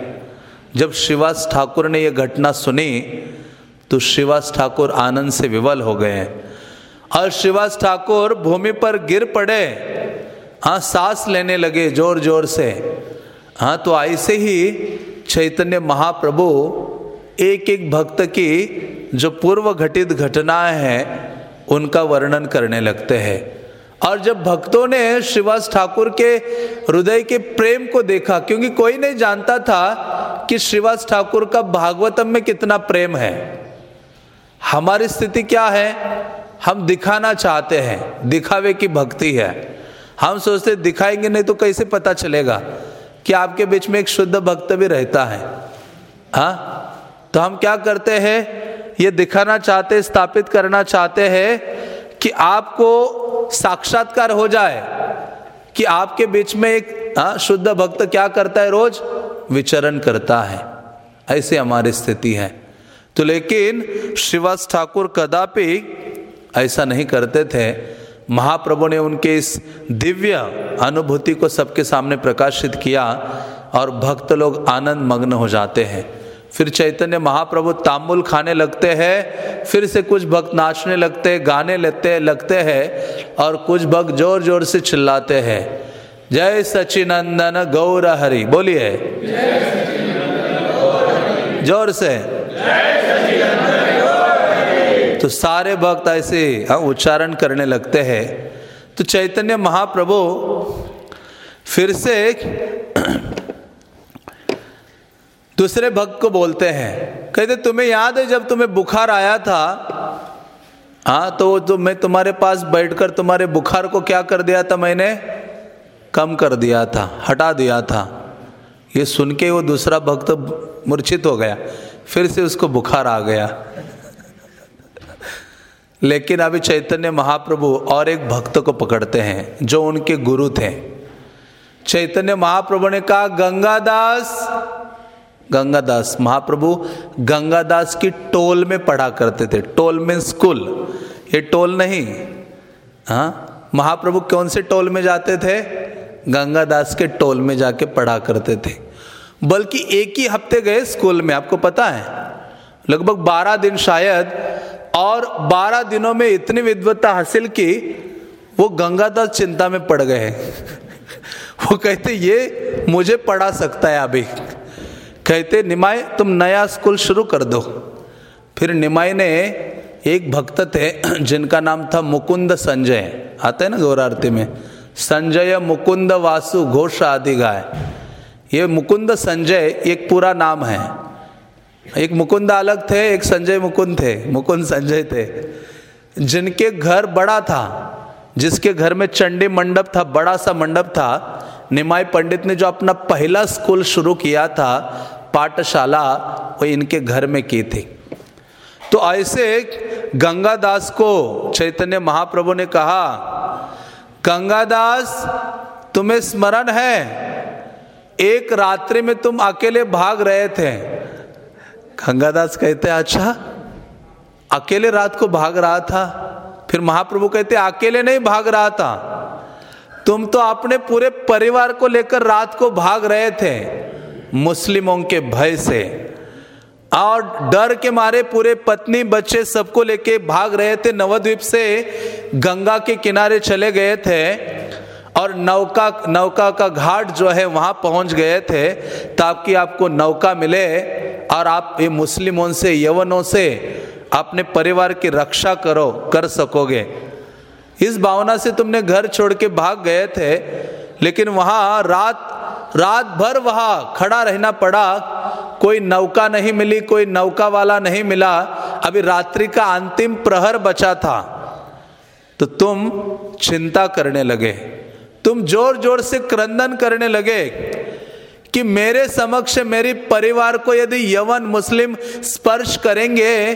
जब शिवास ठाकुर ने यह घटना सुनी तो शिवास ठाकुर आनंद से विवल हो गए। और शिवास ठाकुर भूमि पर गिर पड़े। हाँ सांस लेने लगे ज़ोर ज़ोर से। हाँ तो ऐसे ही चैतन्य महाप्रभु एक एक भक्त की जो पूर्व घटित घटनाएँ हैं, उनका वर्णन करने लगते हैं। और जब भक्तों ने श्रीवास ठाकुर के हृदय के प्रेम को देखा, क्योंकि कोई नहीं जानता था कि श्रीवास ठाकुर का भागवतम में कितना प्रेम है। हमारी स्थिति क्या है? हम दिखाना चाहते हैं, दिखावे की भक्ति है। हम सोचते दिखाएँगे नहीं तो कैसे पता चलेगा कि आपके बीच में एक शुद्ध भक्त भी रहता है? हा? तो हम क्या करते हैं? ये दिखाना चाहते, स्थापित करना चाहते हैं कि आपको साक्षात्कार हो जाए कि आपके बीच में एक, हा? शुद्ध भक्त क्या करता है रोज? विचरण करता है। ऐसे हमारी स्थिति है। तो लेकिन श्रीवास ठाकुर कदापि ऐसा नहीं करते थे। महाप्रभु ने उनके इस दिव्य अनुभूति को सबके सामने प्रकाशित किया और भक्त लोग आनंद मग्न हो जाते हैं। फिर चैतन्य महाप्रभु तांबुल खाने लगते हैं, फिर से कुछ भक्त नाचने लगते हैं गाने लेते लगते हैं और कुछ भक्त ज़ोर ज़ोर से चिल्लाते हैं। जय सचिनंदन गौर हरि बोलिए ज़ोर से। तो सारे भक्त ऐसे हाँ उच्चारण करने लगते हैं। तो चैतन्य महाप्रभु फिर से दूसरे भक्त को बोलते हैं। कहते, तुम्हें याद है जब तुम्हें बुखार आया था? हाँ तो तो मैं तुम्हारे पास बैठकर तुम्हारे बुखार को क्या कर दिया था मैंने? कम कर दिया था, हटा दिया था। ये सुन के वो दूसरा भक्त मूर्छित हो गया। फिर से उसको बुखार आ गया। लेकिन अभी चैतन्य महाप्रभु और एक भक्त को पकड़ते हैं, जो उनके गुरु थे। चैतन्य महाप्रभु ने कहा, गंगादास गंगादास, महाप्रभु, गंगादास की टोल में पढ़ा करते थे। टोल में स्कूल। ये टोल नहीं। हाँ? महाप्रभु कौन से टोल में जाते थे? गंगादास के टोल में जाके पढ़ा करते थे। बल्कि एक ही हफ़्ते गए स्कूल में, आपको पता है। लगभग बारह दिन शायद और बारह दिनों में इतनी विद्वत्ता हासिल की, वो गंगादास चिंता में पड़ गए। वो कहते, ये मुझे पढ़ा सकता है अभी। कहते निमाय तुम नया स्कूल शुरू कर दो। फिर निमाई ने एक भक्त थे, जिनका नाम था मुकुंद संजय। आते हैं ना गौर आरती में? संजय मुकुंद वासु घोष आदि गाय। ये मुकुंद संजय एक पूरा नाम है। एक मुकुंद अलग थे, एक संजय मुकुंद थे, मुकुंद संजय थे। जिनके घर बड़ा था, जिसके घर में चंडी मंडप था, बड़ा सा मंडप था, निमाई पंडित ने जो अपना पहला स्कूल शुरू किया था, पाठशाला, वो इनके घर में की थी। तो ऐसे गंगादास को चैतन्य महाप्रभु ने कहा, गंगादास, तुम्हें स्मरण है, एक रात्रि में तुम अकेले भाग रहे थे गंगादास कहते अच्छा अकेले रात को भाग रहा था। फिर महाप्रभु कहते, अकेले नहीं भाग रहा था। तुम तो अपने पूरे परिवार को लेकर रात को भाग रहे थे, मुस्लिमों के भय से। और डर के मारे पूरे पत्नी बच्चे सबको लेके भाग रहे थे। नवद्वीप से गंगा के किनारे चले गए थे और नौका नौका का घाट जो है, वहाँ पहुँच गए थे। ताकि आपको नौका मिले। और आप ये मुस्लिमों से, यवनों से अपने परिवार की रक्षा करो, कर सकोगे। इस भावना से तुमने घर छोड़ के भाग गए थे, लेकिन वहाँ रात रात भर वहाँ खड़ा रहना पड़ा। कोई नौका नहीं मिली, कोई नौका वाला नहीं मिला। अभी रात्रि का अंतिम प्रहर बचा था। तो तुम चिंता करने लगे। तुम ज़ोर ज़ोर से क्रंदन करने लगे। कि मेरे समक्ष मेरे परिवार को यदि यवन मुस्लिम स्पर्श करेंगे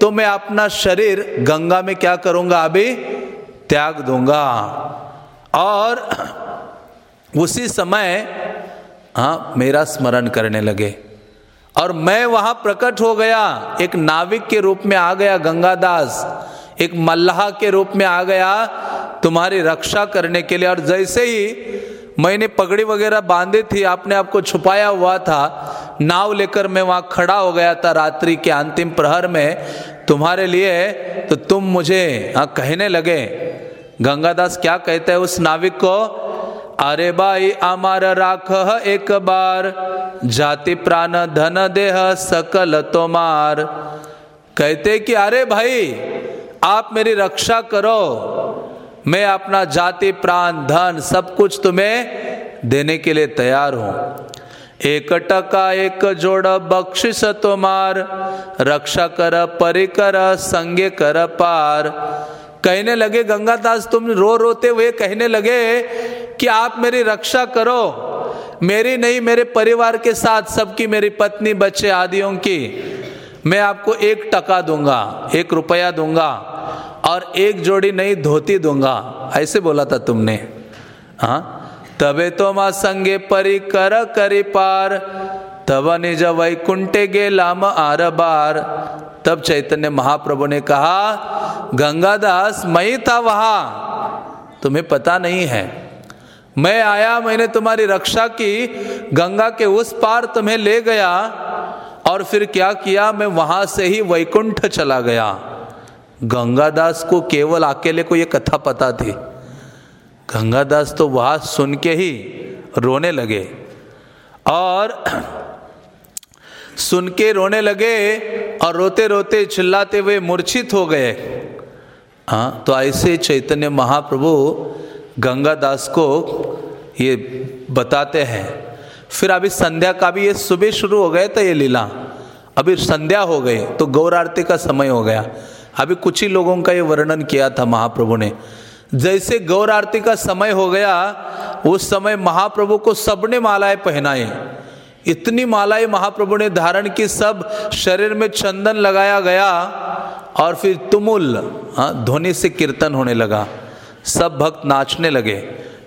तो मैं अपना शरीर गंगा में क्या करूँगा अभी? त्याग दूँगा। और उसी समय हाँ मेरा स्मरण करने लगे। और मैं वहाँ प्रकट हो गया। एक नाविक के रूप में आ गया गंगादास। एक मल्लाह के रूप में आ गया। तुम्हारी रक्षा करने के लिए। और जैसे ही मैंने पगड़ी वगैरह बांधी थी, आपने आपको छुपाया हुआ था। नाव लेकर मैं वहाँ खड़ा हो गया था रात्रि के अंतिम प्रहर में। तुम्हारे लिए तो तुम मुझे हाँ कहने लगे, गंगादास, क्या कहते हैं उस नाविक को? अरे भाई, अमार राख एक बार, जाति प्राण धन देह सकल तोमार। कहते कि, अरे भाई, आप मेरी रक्षा करो। मैं अपना जाति, प्राण, धन सब कुछ तुम्हें देने के लिए तैयार हूँ। एक टका, एक जोड़ बख्शिश तुम्हार, रक्षा कर परिकर संगे कर, पार। कहने लगे, गंगादास, तुम रो, रोते हुए कहने लगे कि आप मेरी रक्षा करो। मेरी नहीं, मेरे परिवार के साथ सबकी मेरी पत्नी, बच्चे आदियों की। मैं आपको एक टका दूँगा, एक रुपया दूँगा। और एक जोड़ी नई धोती दूँगा। ऐसे बोला था तुमने। हाँ? तबे तो माँ संगे परी कर करी पार। तब निज वैकुंठे गे लाम आर बार। तब चैतन्य महाप्रभु ने कहा, गंगादास मई था वहाँ। तुम्हें पता नहीं है। मैं आया, मैंने तुम्हारी रक्षा की। गंगा के उस पार तुम्हें ले गया। और फिर क्या किया, मैं वहाँ से ही वैकुंठ चला गया। गंगादास को केवल अकेले को ये कथा पता थी। गंगादास तो वहाँ सुन के ही रोने लगे। और सुन के रोने लगे और रोते रोते चिल्लाते हुए मूर्छित हो गए। हाँ तो ऐसे चैतन्य महाप्रभु गंगादास को ये बताते हैं। फिर अभी संध्या का भी ये सुबह शुरू हो गए था ये लीला। अभी संध्या हो गई तो गौर आरती का समय हो गया। अभी कुछ ही लोगों का ये वर्णन किया था महाप्रभु ने। जैसे गौर आरती का समय हो गया, उस समय महाप्रभु को सबने मालाएँ पहनाए इतनी मालाएँ महाप्रभु ने धारण की, सब शरीर में चंदन लगाया गया और फिर तुमुल हाँ ध्वनि से कीर्तन होने लगा। सब भक्त नाचने लगे।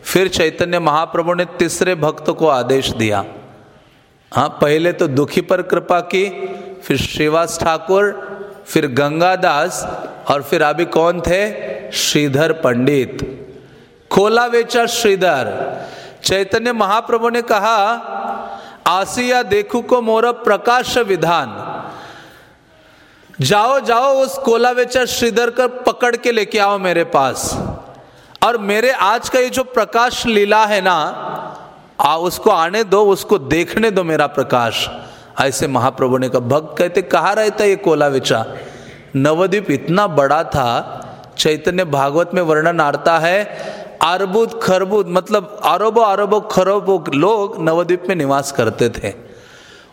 फिर चैतन्य महाप्रभु ने तीसरे भक्त को आदेश दिया। हाँ पहले तो दुखी पर कृपा की, फिर श्रीवास ठाकुर फिर गंगादास और फिर अभी कौन थे? श्रीधर पंडित। खोला वेचा श्रीधर। चैतन्य महाप्रभु ने कहा, आसिया देखू को मोर प्रकाश विधान। जाओ जाओ उस कोला वेचा श्रीधर कर पकड़ के लेके आओ मेरे पास। और मेरे आज का ये जो प्रकाश लीला है ना, आ, उसको आने दो, उसको देखने दो मेरा प्रकाश। ऐसे महाप्रभु ने कहा, भक्त कहते, कहा रहता ये कोला विचा नवद्वीप इतना बड़ा था, चैतन्य भागवत में वर्णन आता है अरबुद खरबुद मतलब अरबों अरबों खरबों लोग नवद्वीप में निवास करते थे।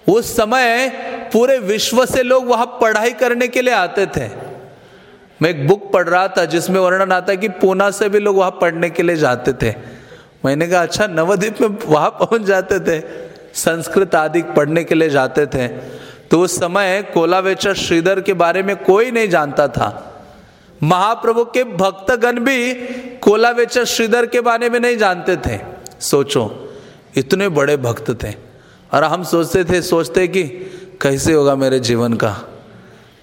उस समय पूरे विश्व से लोग वहाँ पढ़ाई करने के लिए आते थे। मैं एक बुक पढ़ रहा था, जिसमें वर्णन आता है कि पूना से भी लोग वहाँ पढ़ने के लिए जाते थे। मैंने कहा अच्छा नवद्वीप में वहाँ पहुँच जाते थे। संस्कृत आदि पढ़ने के लिए जाते थे तो उस समय कोलावेचर श्रीधर के बारे में कोई नहीं जानता था। महाप्रभु के भक्तगण भी कोलावेचर श्रीधर के बारे में नहीं जानते थे। सोचो, इतने बड़े भक्त थे। और हम सोचते थे, सोचते कि कैसे होगा मेरे जीवन का?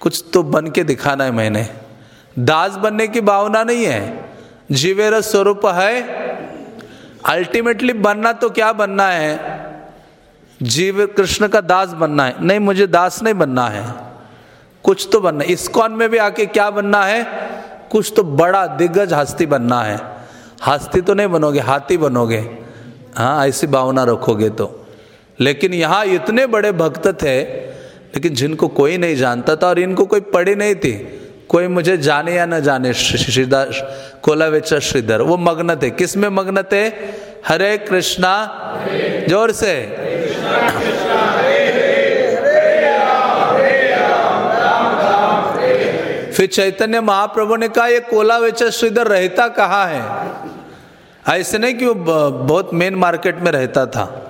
कुछ तो बन के दिखाना है मैंने। दास बनने की भावना नहीं है। जीवेर स्वरूप है। अल्टीमेटली बनना तो क्या बनना है? जीव कृष्ण का दास बनना है। नहीं, मुझे दास नहीं बनना है। कुछ तो बनना है। इस्कॉन में भी आके क्या बनना है? कुछ तो बड़ा दिग्गज हस्ती बनना है। हस्ती तो नहीं बनोगे, हाथी बनोगे। हाँ ऐसी भावना रखोगे तो। लेकिन यहाँ इतने बड़े भक्त थे, लेकिन जिनको कोई नहीं जानता था और इनको कोई पड़ी नहीं थी। कोई मुझे जाने या न जाने श्रीदास कोलावेच श्रीधर, वो मग्न थे। किसमें मग्न थे? हरे कृष्णा, ज़ोर से। फिर चैतन्य महाप्रभु ने कहा, ये कोलावेच श्रीधर रहता कहाँ है? ऐसे नहीं कि वो बहुत मेन मार्केट में रहता था।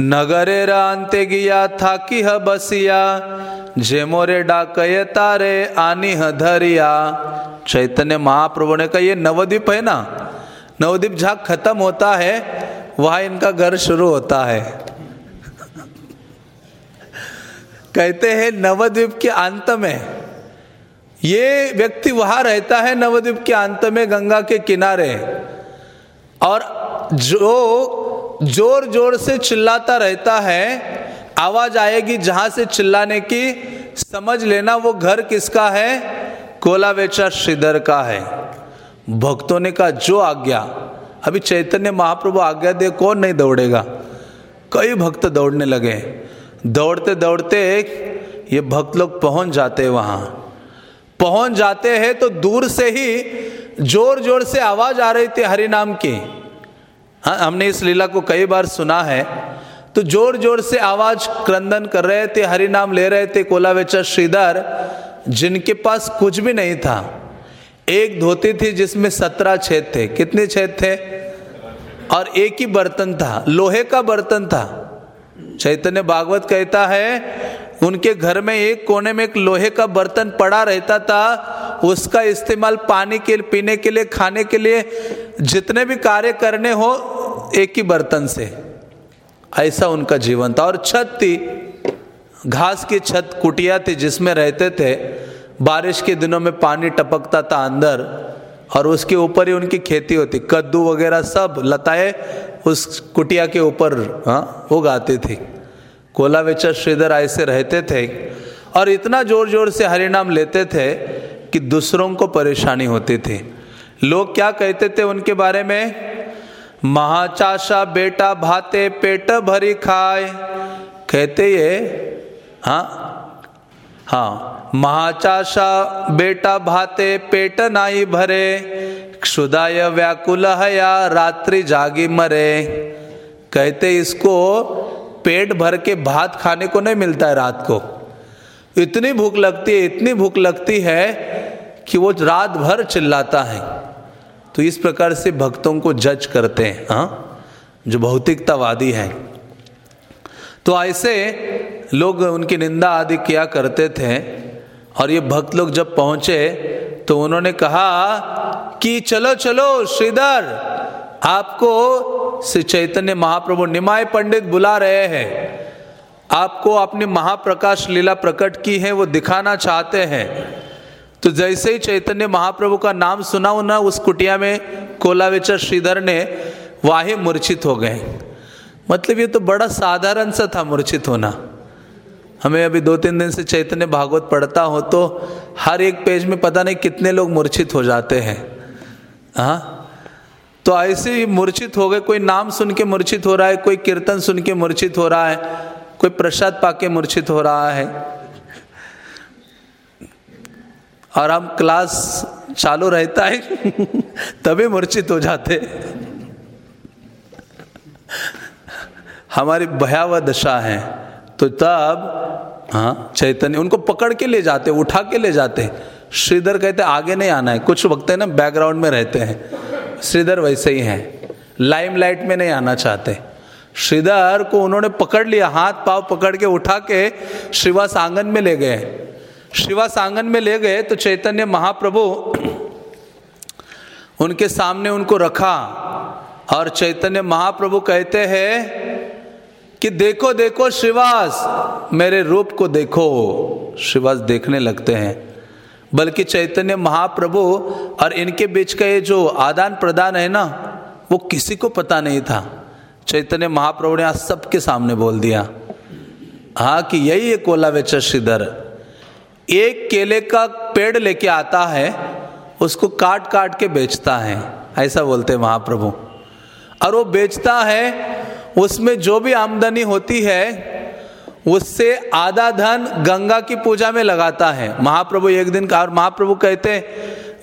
नगरे रांते गया था कि बसिया, जेमोरे डाकय तारे आनी धरिया। चैतन्य महाप्रभु ने कहा, ये नवद्वीप है ना? नवद्वीप जहाँ खत्म होता है, वहाँ इनका घर शुरू होता है। कहते हैं, नवद्वीप के अंत में। ये व्यक्ति वहाँ रहता है, नवद्वीप के अंत में, गंगा के किनारे। और जो ज़ोर ज़ोर से चिल्लाता रहता है, आवाज़ आएगी जहाँ से चिल्लाने की, समझ लेना वो घर किसका है? कोलावेचा श्रीधर का है। भक्तों ने कहा, जो आज्ञा। अभी चैतन्य महाप्रभु आज्ञा दे, कौन नहीं दौड़ेगा? कई भक्त दौड़ने लगे। दौड़ते दौड़ते ये भक्त लोग पहुँच जाते हैं वहाँ। पहुँच जाते हैं तो दूर से ही ज़ोर ज़ोर से आवाज़ आ रही थी हरि नाम की। हाँ हमने इस लीला को कई बार सुना है। तो ज़ोर ज़ोर से आवाज़ क्रंदन कर रहे थे, हरि नाम ले रहे थे कोलावेचर श्रीधर, जिनके पास कुछ भी नहीं था। एक धोती थी जिसमें सत्रह छेद थे। कितने छेद थे? और एक ही बर्तन था, लोहे का बर्तन था। चैतन्य भागवत कहता है, उनके घर में एक कोने में एक लोहे का बर्तन पड़ा रहता था। उसका इस्तेमाल पानी के पीने के लिए, खाने के लिए, जितने भी कार्य करने हो, एक ही बर्तन से। ऐसा उनका जीवन था। और छत थी। घास की छत, कुटिया थी जिसमें रहते थे। बारिश के दिनों में पानी टपकता था अंदर। और उसके ऊपर ही उनकी खेती होती, कद्दू वगैरह सब लताएँ उस कुटिया के ऊपर हाँ थी। कोला वेचर श्रीधर ऐसे रहते थे और इतना ज़ोर ज़ोर से हरिनाम लेते थे कि दूसरों को परेशानी होती थी। लोग क्या कहते थे उनके बारे में? महाचाशा बेटा भाते पेट भरी खाए। कहते ये हाँ हाँ। महाचाशा, बेटा भाते, पेट नाई भरे, क्षुदाय व्याकुल हया रात्रि जागी मरे। कहते इसको पेट भर के भात खाने को नहीं मिलता है रात को। इतनी भूख लगती है, इतनी भूख लगती है कि वो रात भर चिल्लाता है। तो इस प्रकार से भक्तों को जज करते हैं हाँ। जो भौतिकतावादी हैं। तो ऐसे लोग उनकी निंदा आदि किया करते थे और ये भक्त लोग जब पहुँचे तो उन्होंने कहा कि चलो चलो, श्रीधर, आपको श्री चैतन्य महाप्रभु निमाय पंडित बुला रहे हैं। आपको अपनी महाप्रकाश लीला प्रकट की है, वो दिखाना चाहते हैं। तो जैसे ही चैतन्य महाप्रभु का नाम सुना ना उस कुटिया में कोलावेचर श्रीधर ने वाहे मूर्छित हो गए। मतलब ये तो बड़ा साधारण सा था मूर्छित होना। हमें अभी दो तीन दिन से चैतन्य भागवत पढ़ता हो तो हर एक पेज में पता नहीं कितने लोग मूर्छित हो जाते हैं। हाँ? तो ऐसे ही मूर्छित हो गए, कोई नाम सुन के मूर्छित हो रहा है, कोई कीर्तन सुन के मूर्छित हो रहा है, कोई प्रसाद पाके मूर्छित हो रहा है। और हम क्लास चालू रहता है, तभी मूर्छित हो जाते। हमारी भयावह दशा है। तो तब हाँ चैतन्य उनको पकड़ के ले जाते, उठा के ले जाते। श्रीधर कहते, आगे नहीं आना है। कुछ वक्त है ना बैकग्राउंड में रहते हैं। श्रीधर वैसे ही हैं। लाइमलाइट में नहीं आना चाहते। श्रीधर को उन्होंने पकड़ लिया, हाथ पाव पकड़ के उठा के श्रीवास आँगन में ले गए। श्रीवास आँगन में ले गए तो चैतन्य महाप्रभु उनके सामने उनको रखा और चैतन्य महाप्रभु कहते हैं कि देखो देखो श्रीवास मेरे रूप को देखो। श्रीवास देखने लगते हैं। बल्कि चैतन्य महाप्रभु और इनके बीच का ये जो आदान प्रदान है ना, वो किसी को पता नहीं था। चैतन्य महाप्रभु ने आज सबके सामने बोल दिया हाँ कि यही है कोला वेचर श्रीधर। एक केले का पेड़ लेके आता है, उसको काट काट के बेचता है। ऐसा बोलते महाप्रभु। और वो बेचता है उसमें जो भी आमदनी होती है, उससे आधा धन गंगा की पूजा में लगाता है। महाप्रभु एक दिन का और महाप्रभु कहते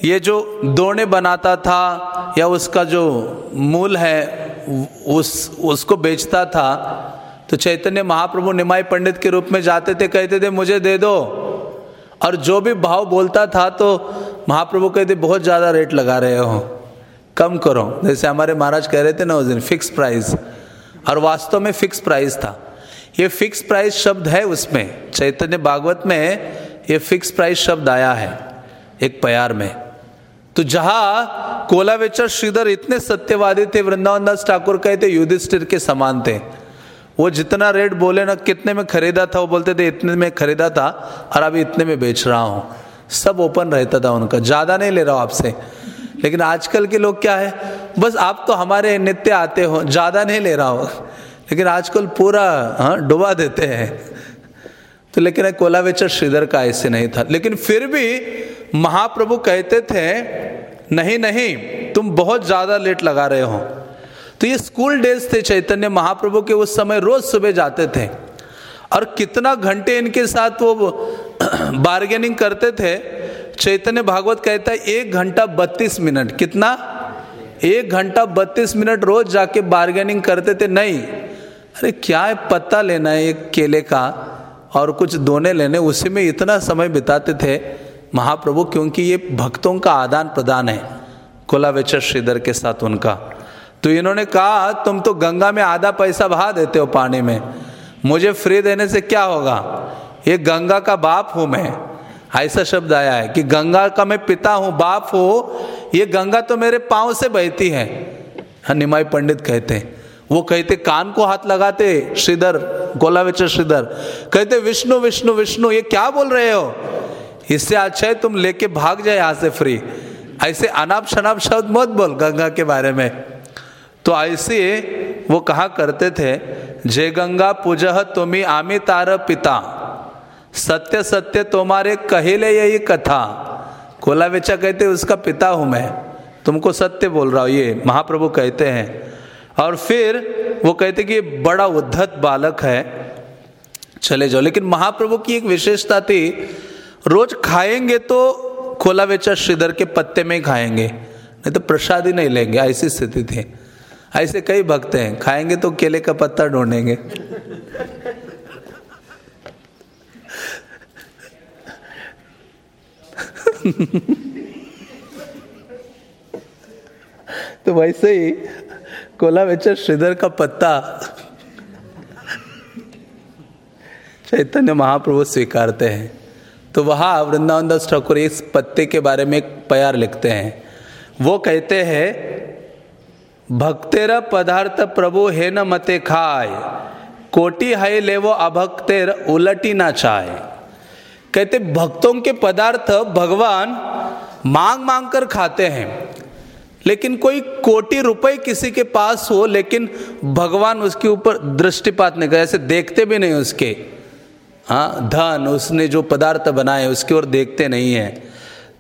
ये जो दोने बनाता था या उसका जो मूल है, उस उसको बेचता था तो चैतन्य महाप्रभु निमाई पंडित के रूप में जाते थे, कहते थे, मुझे दे दो। और जो भी भाव बोलता था तो महाप्रभु कहते, बहुत ज़्यादा रेट लगा रहे हो। कम करो। जैसे हमारे महाराज कह रहे थे ना उस दिन फिक्स प्राइस और वास्तव में फिक्स प्राइस था। ये फिक्स प्राइस शब्द है उसमें। चैतन्य भागवत में ये फिक्स प्राइस शब्द आया है, एक प्यार में। तो जहाँ कोलावेचर श्रीधर इतने सत्यवादी थे वृंदावन दास ठाकुर कहते युधिष्ठिर के समान थे। वो जितना रेट बोले ना, कितने में खरीदा था, वो बोलते थे, इतने में खरीदा था, और अभी इतने में बेच रहा हूँ। सब ओपन रहता था उनका। ज़्यादा नहीं ले रहा हूँ आपसे। लेकिन आजकल के लोग क्या है? बस आप तो हमारे नित्य आते हो, ज़्यादा नहीं ले रहा हो। लेकिन आजकल पूरा हाँ डुबा देते हैं। तो लेकिन कोलावेचर श्रीधर का ऐसे नहीं था। लेकिन फिर भी महाप्रभु कहते थे, नहीं नहीं, तुम बहुत ज़्यादा लेट लगा रहे हो। तो ये स्कूल डेज़ थे चैतन्य महाप्रभु के, उस समय रोज सुबह जाते थे। और कितना घंटे इनके साथ वो बार्गेनिंग करते थे चैतन्य भागवत कहता है, एक घंटा बत्तीस मिनट। कितना? एक घंटा बत्तीस मिनट रोज जाके बार्गेनिंग करते थे, नहीं। अरे, क्या है पत्ता लेना है एक केले का और कुछ दोने लेने? उसी में इतना समय बिताते थे महाप्रभु, क्योंकि ये भक्तों का आदान प्रदान है, कोलावेचर श्रीधर के साथ उनका। तो इन्होंने कहा, तुम तो गंगा में आधा पैसा बहा देते हो पानी में। मुझे फ्री देने से क्या होगा? ये गंगा का बाप हूँ मैं। ऐसा शब्द आया है कि गंगा का मैं पिता हूँ, बाप हो, ये गंगा तो मेरे पाँव से बहती है। हाँ निमाई पंडित कहते हैं। वो कहते, कान को हाथ लगाते, श्रीधर, गोलावेचर श्रीधर। कहते, विष्णु विष्णु विष्णु, ये क्या बोल रहे हो? इससे अच्छा है तुम लेके भाग जाए यहाँ से फ्री ऐसे अनाप शनाप शब्द मत बोल गंगा के बारे में। तो ऐसे वो कहा करते थे, जय गंगा पूजह तुम्हें आमी तार पिता। सत्य सत्य तुम्हारे कहिले यही कथा। कोला बेचा कहते, उसका पिता हूँ मैं। तुमको सत्य बोल रहा हूँ। ये महाप्रभु कहते हैं। और फिर वो कहते कि बड़ा उद्धत बालक है। चले जाओ। लेकिन महाप्रभु की एक विशेषता थी, रोज खाएँगे तो खोलावेचा श्रीधर के पत्ते में ही खाएँगे, नहीं तो प्रसाद ही नहीं लेंगे। ऐसी स्थिति थी। ऐसे कई भक्त हैं, खाएँगे तो केले का पत्ता ढूंढेंगे। तो वैसे ही कोला वेचर श्रीधर का पत्ता चैतन्य महाप्रभु स्वीकारते हैं। तो वहाँ वृंदावन दास ठाकुर इस पत्ते के बारे में एक प्यार लिखते हैं। वो कहते हैं, भक्तेर पदार्थ प्रभु हे न मते खाए, कोटि है ले वो अभक्तेर उलटी ना चाहे कहते, भक्तों के पदार्थ भगवान मांग मांग कर खाते हैं। लेकिन कोई कोटि रुपए किसी के पास हो, लेकिन भगवान उसके ऊपर दृष्टिपात नहीं करे, ऐसे देखते भी नहीं उसके। हाँ धन उसने जो पदार्थ बनाए उसकी ओर देखते नहीं है।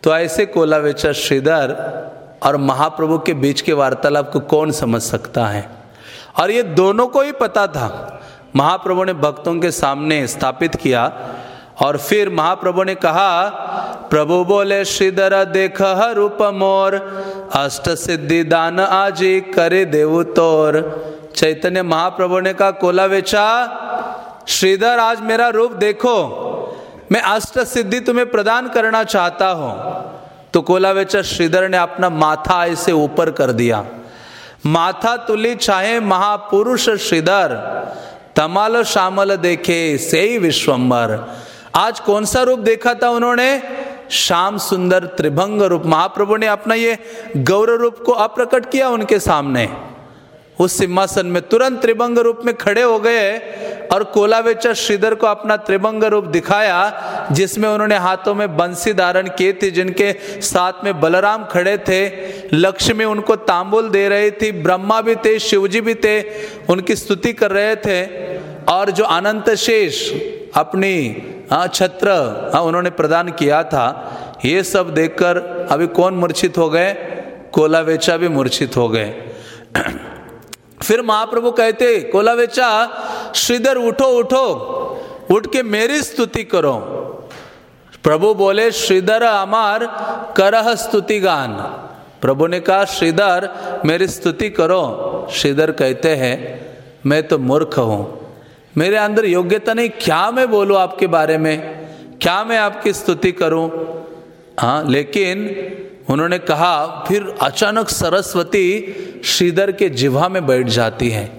तो ऐसे कोलावेचा श्रीधर और महाप्रभु के बीच के वार्तालाप को कौन समझ सकता है? और ये दोनों को ही पता था। महाप्रभु ने भक्तों के सामने स्थापित किया और फिर महाप्रभु ने कहा, प्रभु बोले, श्रीधर देख रूप मोर, अष्ट सिद्धि दान आजी करे देव तोर। चैतन्य महाप्रभु ने कहा, कोला वेचा, श्रीधर आज मेरा रूप देखो, मैं अष्ट सिद्धि तुम्हें प्रदान करना चाहता हूँ। तो कोलावेचर श्रीधर ने अपना माथा ऐसे ऊपर कर दिया। माथा तुली चाहे महापुरुष श्रीधर, तमाल शामल देखे से ही विश्वम्बर आज कौन सा रूप देखा था उन्होंने? श्याम सुंदर त्रिभंग रूप। महाप्रभु ने अपना ये गौरव रूप को अप्रकट किया उनके सामने। उस सिंहासन में तुरंत त्रिभंग रूप में खड़े हो गए और कोलावेचा श्रीधर को अपना त्रिभंग रूप दिखाया, जिसमें उन्होंने हाथों में बंसी धारण किए थे, जिनके साथ में बलराम खड़े थे। लक्ष्मी उनको तांबुल दे रही थी, ब्रह्मा भी थे, शिवजी भी थे, उनकी स्तुति कर रहे थे। और जो अनंत शेष अपनी छत्र। हाँ उन्होंने प्रदान किया था। ये सब देखकर अभी कौन मूर्छित हो गए? कोलावेचा भी मूर्छित हो गए। फिर महाप्रभु कहते, कोलावेचा, श्रीधर, उठो उठो। उठ के मेरी स्तुति करो। प्रभु बोले, श्रीधर अमार, करह स्तुति गान। प्रभु ने कहा, श्रीधर, मेरी स्तुति करो। श्रीधर कहते हैं, मैं तो मूर्ख हूँ। मेरे अंदर योग्यता नहीं, क्या मैं बोलूँ आपके बारे में? क्या मैं आपकी स्तुति करूँ? हाँ लेकिन उन्होंने कहा, फिर अचानक सरस्वती श्रीधर के जिवा में बैठ जाती है।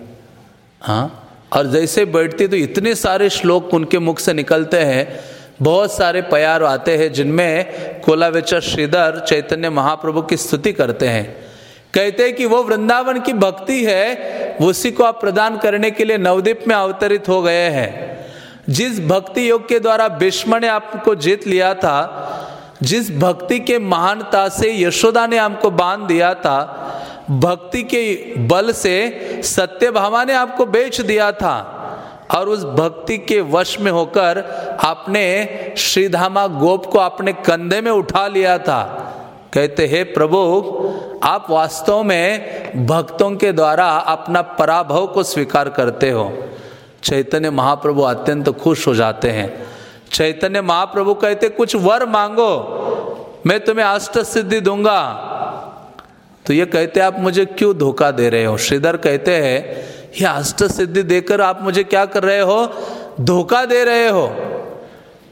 हाँ और जैसे बैठती तो इतने सारे श्लोक उनके मुख से निकलते हैं। बहुत सारे प्यार आते हैं, जिनमें कोलावेचर श्रीधर चैतन्य महाप्रभु की स्तुति करते हैं। कहते हैं कि वो वृंदावन की भक्ति है, उसी को आप प्रदान करने के लिए नवदीप में अवतरित हो गए हैं। जिस भक्ति योग के द्वारा भीष्म ने आपको जीत लिया था, जिस भक्ति के महानता से यशोदा ने हमको बाँध दिया था, भक्ति के बल से सत्य भामा ने आपको बेच दिया था, और उस भक्ति के वश में होकर आपने श्रीधामा गोप को अपने कंधे में उठा लिया था। कहते, हे प्रभु, आप वास्तव में भक्तों के द्वारा अपना पराभव को स्वीकार करते हो। चैतन्य महाप्रभु अत्यंत खुश हो जाते हैं। चैतन्य महाप्रभु कहते, कुछ वर मांगो, मैं तुम्हें अष्ट सिद्धि दूँगा। तो ये कहते, आप मुझे क्यों धोखा दे रहे हो? श्रीधर कहते हैं, ये अष्ट सिद्धि देकर आप मुझे क्या कर रहे हो? धोखा दे रहे हो।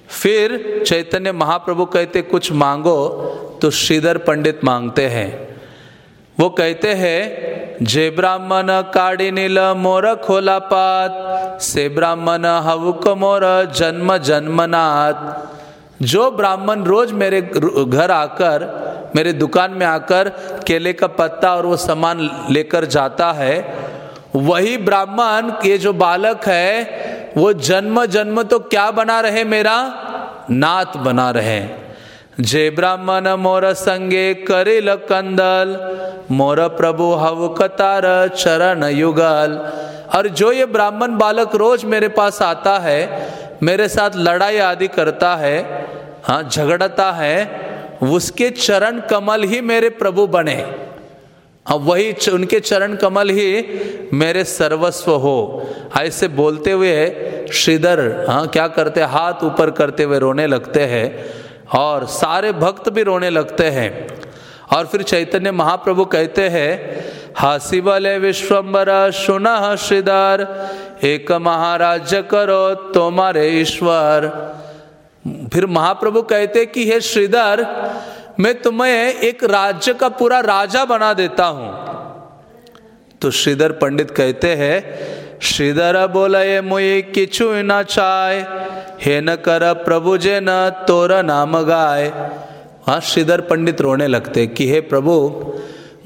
फिर चैतन्य महाप्रभु कहते, कुछ मांगो तो श्रीधर पंडित मांगते हैं। वो कहते हैं, जे ब्राह्मण काड़ी नील मोर खोला पात, से ब्राह्मण हवुक मोर जन्म जन्मनाथ जो ब्राह्मण रोज मेरे घर आकर, मेरे दुकान में आकर केले का पत्ता और वो सामान लेकर जाता है, वही ब्राह्मण ये जो बालक है, वो जन्म जन्म तो क्या बना रहे मेरा? नाथ बना रहे जे ब्राह्मण मोर संगे करिल कंदल, मोर प्रभु हव कतार चरण युगल। और जो ये ब्राह्मण बालक रोज मेरे पास आता है, मेरे साथ लड़ाई आदि करता है हाँ झगड़ता है, उसके चरण कमल ही मेरे प्रभु बने। अब वही उनके चरण कमल ही मेरे सर्वस्व हो। ऐसे बोलते हुए श्रीधर हाँ क्या करते हाथ ऊपर करते हुए रोने लगते हैं। और सारे भक्त भी रोने लगते हैं। और फिर चैतन्य महाप्रभु कहते हैं हासी बले विश्वम्बर सुन श्रीधर एक महाराज करो तुम्हारे ईश्वर। फिर महाप्रभु कहते कि, हे श्रीधर, मैं तुम्हें एक राज्य का पूरा राजा बना देता हूँ। तो श्रीधर पंडित कहते हैं, श्रीधर बोले मुई किचु ना चाय हे न कर प्रभु जे न तोर नाम गाय हाँ श्रीधर पंडित रोने लगते कि हे प्रभु,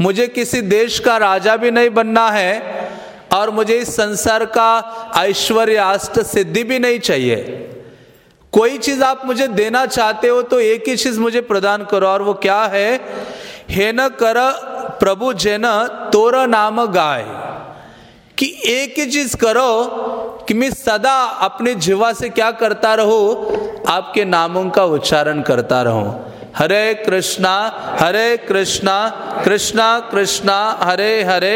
मुझे किसी देश का राजा भी नहीं बनना है और मुझे इस संसार का ऐश्वर्य अष्ट सिद्धि भी नहीं चाहिए। कोई चीज़ आप मुझे देना चाहते हो तो एक ही चीज़ मुझे प्रदान करो और वो क्या है? हे न कर प्रभु जैन तोर नाम गाय कि एक ही चीज़ करो कि मैं सदा अपने जीवा से क्या करता रहूँ, आपके नामों का उच्चारण करता रहूँ। हरे कृष्णा हरे कृष्णा कृष्णा कृष्णा, हरे हरे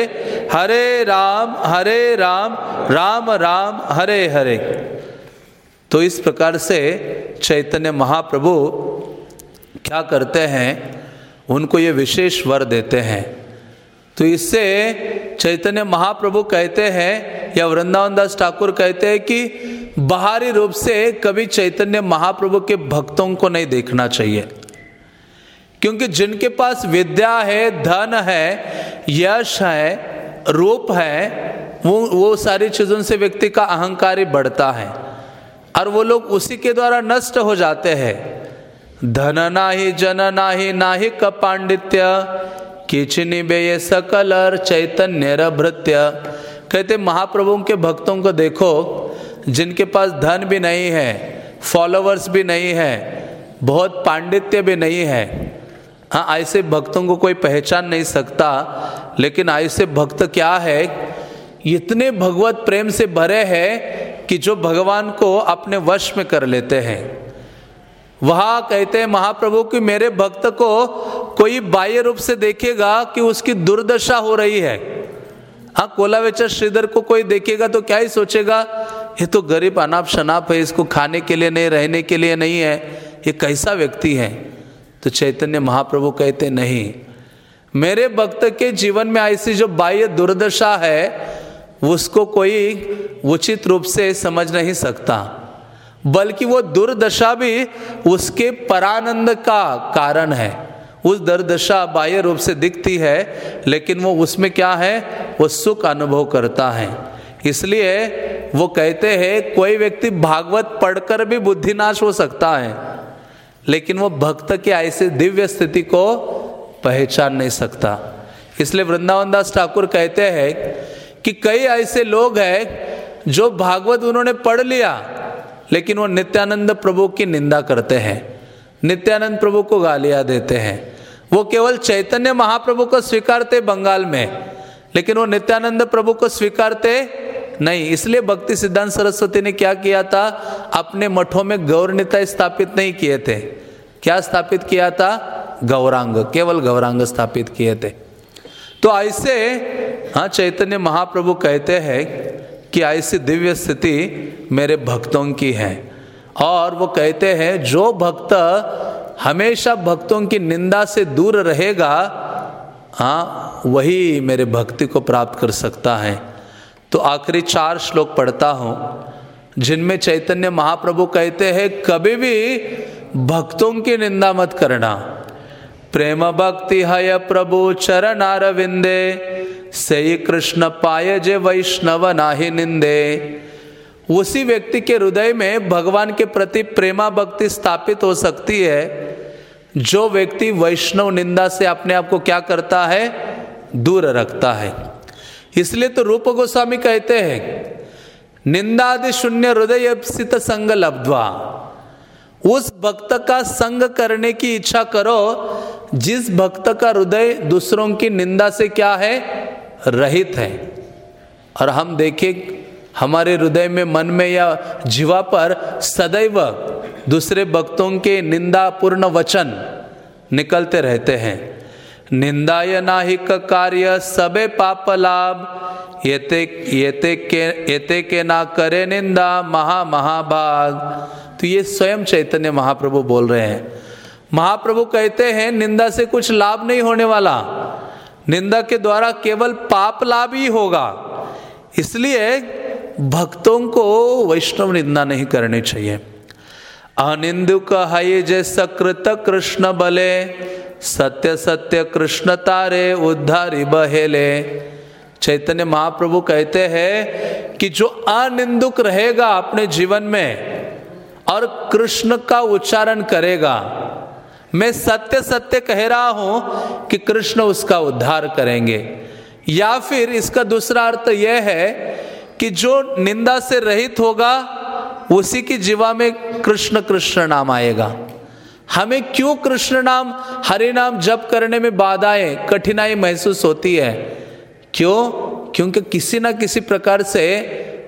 हरे राम हरे राम राम राम, हरे हरे। तो इस प्रकार से चैतन्य महाप्रभु क्या करते हैं, उनको ये विशेष वर देते हैं। तो इससे चैतन्य महाप्रभु कहते हैं या वृंदावन दास ठाकुर कहते हैं कि बाहरी रूप से कभी चैतन्य महाप्रभु के भक्तों को नहीं देखना चाहिए। क्योंकि जिनके पास विद्या है, धन है, यश है, रूप है, वो वो सारी चीज़ों से व्यक्ति का अहंकार बढ़ता है। और वो लोग उसी के द्वारा नष्ट हो जाते हैं। धन ना ही जन ना ही ना ही क पांडित्य? किचनी बेय सकलर चैतन्य भृत्य। कहते, महाप्रभु के भक्तों को देखो, जिनके पास धन भी नहीं है फॉलोअर्स भी नहीं है, बहुत पांडित्य भी नहीं है। हाँ ऐसे भक्तों को कोई पहचान नहीं सकता, लेकिन ऐसे भक्त क्या है? इतने भगवत प्रेम से भरे हैं कि जो भगवान को अपने वश में कर लेते हैं। वहाँ कहते हैं, महाप्रभु, कि मेरे भक्त को कोई बाह्य रूप से देखेगा कि उसकी दुर्दशा हो रही है। हाँ कोलावेचर श्रीधर को कोई देखेगा तो क्या ही सोचेगा, ये तो गरीब, अनाप शनाप है, इसको खाने के लिए नहीं, रहने के लिए नहीं है। ये कैसा व्यक्ति है? तो चैतन्य महाप्रभु कहते, नहीं। मेरे भक्त के जीवन में ऐसी जो बाह्य दुर्दशा है, उसको कोई उचित रूप से समझ नहीं सकता। बल्कि वो दुर्दशा भी उसके परानंद का कारण है। उस दुर्दशा बाह्य रूप से दिखती है, लेकिन वो उसमें क्या है? वो सुख अनुभव करता है। इसलिए वो कहते हैं, कोई व्यक्ति भागवत पढ़कर भी बुद्धिनाश हो सकता है, लेकिन वो भक्त के ऐसे दिव्य स्थिति को पहचान नहीं सकता। इसलिए वृंदावन दास ठाकुर कहते हैं कि कई ऐसे लोग हैं जो भागवत उन्होंने पढ़ लिया लेकिन वो नित्यानंद प्रभु की निंदा करते हैं। नित्यानंद प्रभु को गालियाँ देते हैं। वो केवल चैतन्य महाप्रभु को स्वीकारते बंगाल में, लेकिन वो नित्यानंद प्रभु को स्वीकारते नहीं। इसलिए भक्ति सिद्धांत सरस्वती ने क्या किया था? अपने मठों में गौरनीता स्थापित नहीं किए थे। क्या स्थापित किया था? गौरांग, केवल गौरांग स्थापित किए थे। तो ऐसे हाँ चैतन्य महाप्रभु कहते हैं कि ऐसी दिव्य स्थिति मेरे भक्तों की है। और वो कहते हैं, जो भक्त हमेशा भक्तों की निंदा से दूर रहेगा हाँ वही मेरे भक्ति को प्राप्त कर सकता है। तो आखिरी चार श्लोक पढ़ता हूँ, जिनमें चैतन्य महाप्रभु कहते हैं, कभी भी भक्तों की निंदा मत करना। प्रेम भक्ति हय प्रभु चरण अरविंदे से कृष्ण पाय जे वैष्णव नाहि निंदे उसी व्यक्ति के हृदय में भगवान के प्रति प्रेमा भक्ति स्थापित हो सकती है। जो व्यक्ति वैष्णव निंदा से अपने आप को क्या करता है? दूर रखता है। इसलिए तो रूप गोस्वामी कहते हैं, निंदादि शून्य हृदय सित संग लब्धवा। उस भक्त का संग करने की इच्छा करो, जिस भक्त का हृदय दूसरों की निंदा से क्या है? रहित है। और हम देखें, हमारे हृदय में, मन में या जीवा पर सदैव दूसरे भक्तों के निंदापूर्ण वचन निकलते रहते हैं। निंदा निंदाय नाहिक कार्य सबे पाप लाभ, येते येते के येते के ना करे निंदा महा महाभाग। तो ये स्वयं चैतन्य महाप्रभु बोल रहे हैं। महाप्रभु कहते हैं, निंदा से कुछ लाभ नहीं होने वाला। निंदा के द्वारा केवल पाप लाभ ही होगा। इसलिए भक्तों को वैष्णव निंदा नहीं करनी चाहिए। अनिंदु कहाये जय सकृत कृष्ण बले, सत्य सत्य कृष्ण तारे उद्धारी बहेले। चैतन्य महाप्रभु कहते हैं कि जो अनिंदुक रहेगा अपने जीवन में और कृष्ण का उच्चारण करेगा मैं सत्य सत्य कह रहा हूँ कि कृष्ण उसका उद्धार करेंगे। या फिर इसका दूसरा अर्थ यह है कि जो निंदा से रहित होगा, उसी की जीवा में कृष्ण कृष्ण नाम आएगा। हमें क्यों कृष्ण नाम, हरि नाम जप करने में बाधाएँ, कठिनाई महसूस होती है? क्यों? क्योंकि किसी ना किसी प्रकार से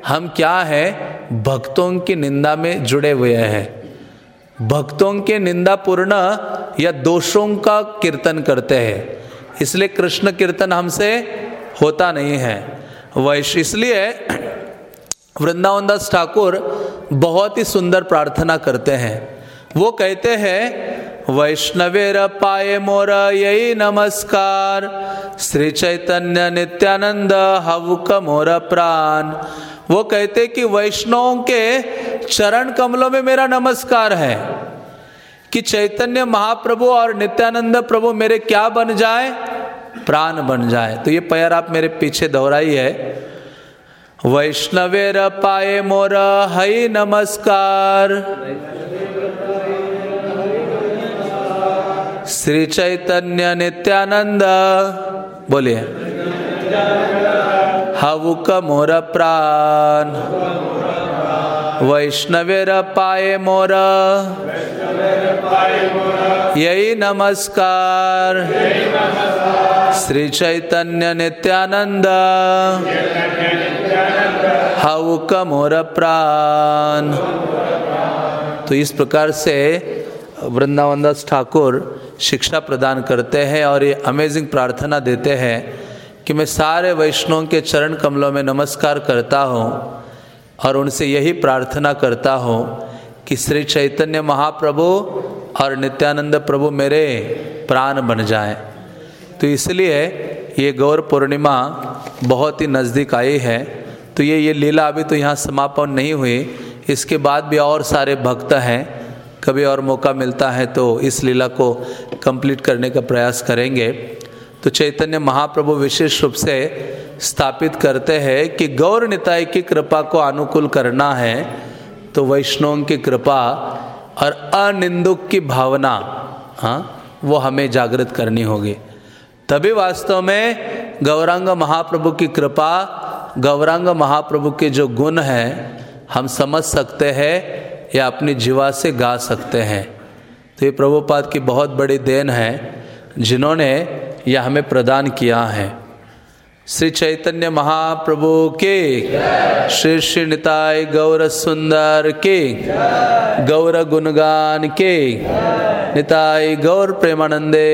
हम क्या है? भक्तों की निंदा में जुड़े हुए हैं। भक्तों के निंदापूर्ण या दोषों का कीर्तन करते हैं। इसलिए कृष्ण कीर्तन हमसे होता नहीं है। वैश्य इसलिए वृंदावन दास ठाकुर बहुत ही सुंदर प्रार्थना करते हैं। वो कहते हैं, वैष्णवेर पाए मोर यही नमस्कार। श्री चैतन्य नित्यानंद हवुक मोर प्राण। वो कहते कि वैष्णवों के चरण कमलों में मेरा नमस्कार है कि चैतन्य महाप्रभु और नित्यानंद प्रभु मेरे क्या बन जाए? प्राण बन जाए। तो ये पैर आप मेरे पीछे दोहराई है वैष्णवेर पाए मोर हई नमस्कार। श्री चैतन्य नित्यानंद। बोलिए। हवुक मोर प्राण। वैष्णवेर पाए मोर। यही नमस्कार। श्री चैतन्य नित्यानंद। हवुक मोर प्राण। तो इस प्रकार से वृंदावन दास ठाकुर शिक्षा प्रदान करते हैं और ये अमेजिंग प्रार्थना देते हैं। कि मैं सारे वैष्णवों के चरण कमलों में नमस्कार करता हूँ और उनसे यही प्रार्थना करता हूँ कि श्री चैतन्य महाप्रभु और नित्यानंद प्रभु मेरे प्राण बन जाए। तो इसलिए ये गौर पूर्णिमा बहुत ही नज़दीक आई है। तो ये ये लीला अभी तो यहाँ समापन नहीं हुई। इसके बाद भी और सारे भक्त हैं। कभी और मौका मिलता है तो इस लीला को कंप्लीट करने का प्रयास करेंगे। तो चैतन्य महाप्रभु विशेष रूप से स्थापित करते हैं कि गौर निताय की कृपा को अनुकूल करना है तो वैष्णवों की कृपा और अनिंदुक की भावना हाँ वो हमें जागृत करनी होगी। तभी वास्तव में गौरांग महाप्रभु की कृपा, गौरांग महाप्रभु के जो गुण हैं, हम समझ सकते हैं या अपनी जीवा से गा सकते हैं। तो ये प्रभुपाद की बहुत बड़ी देन है, जिन्होंने यह हमें प्रदान किया है। श्री चैतन्य महाप्रभु के, श्री श्री निताय गौर सुंदर के, गौर गुणगान के, निताय गौर प्रेमानंदे।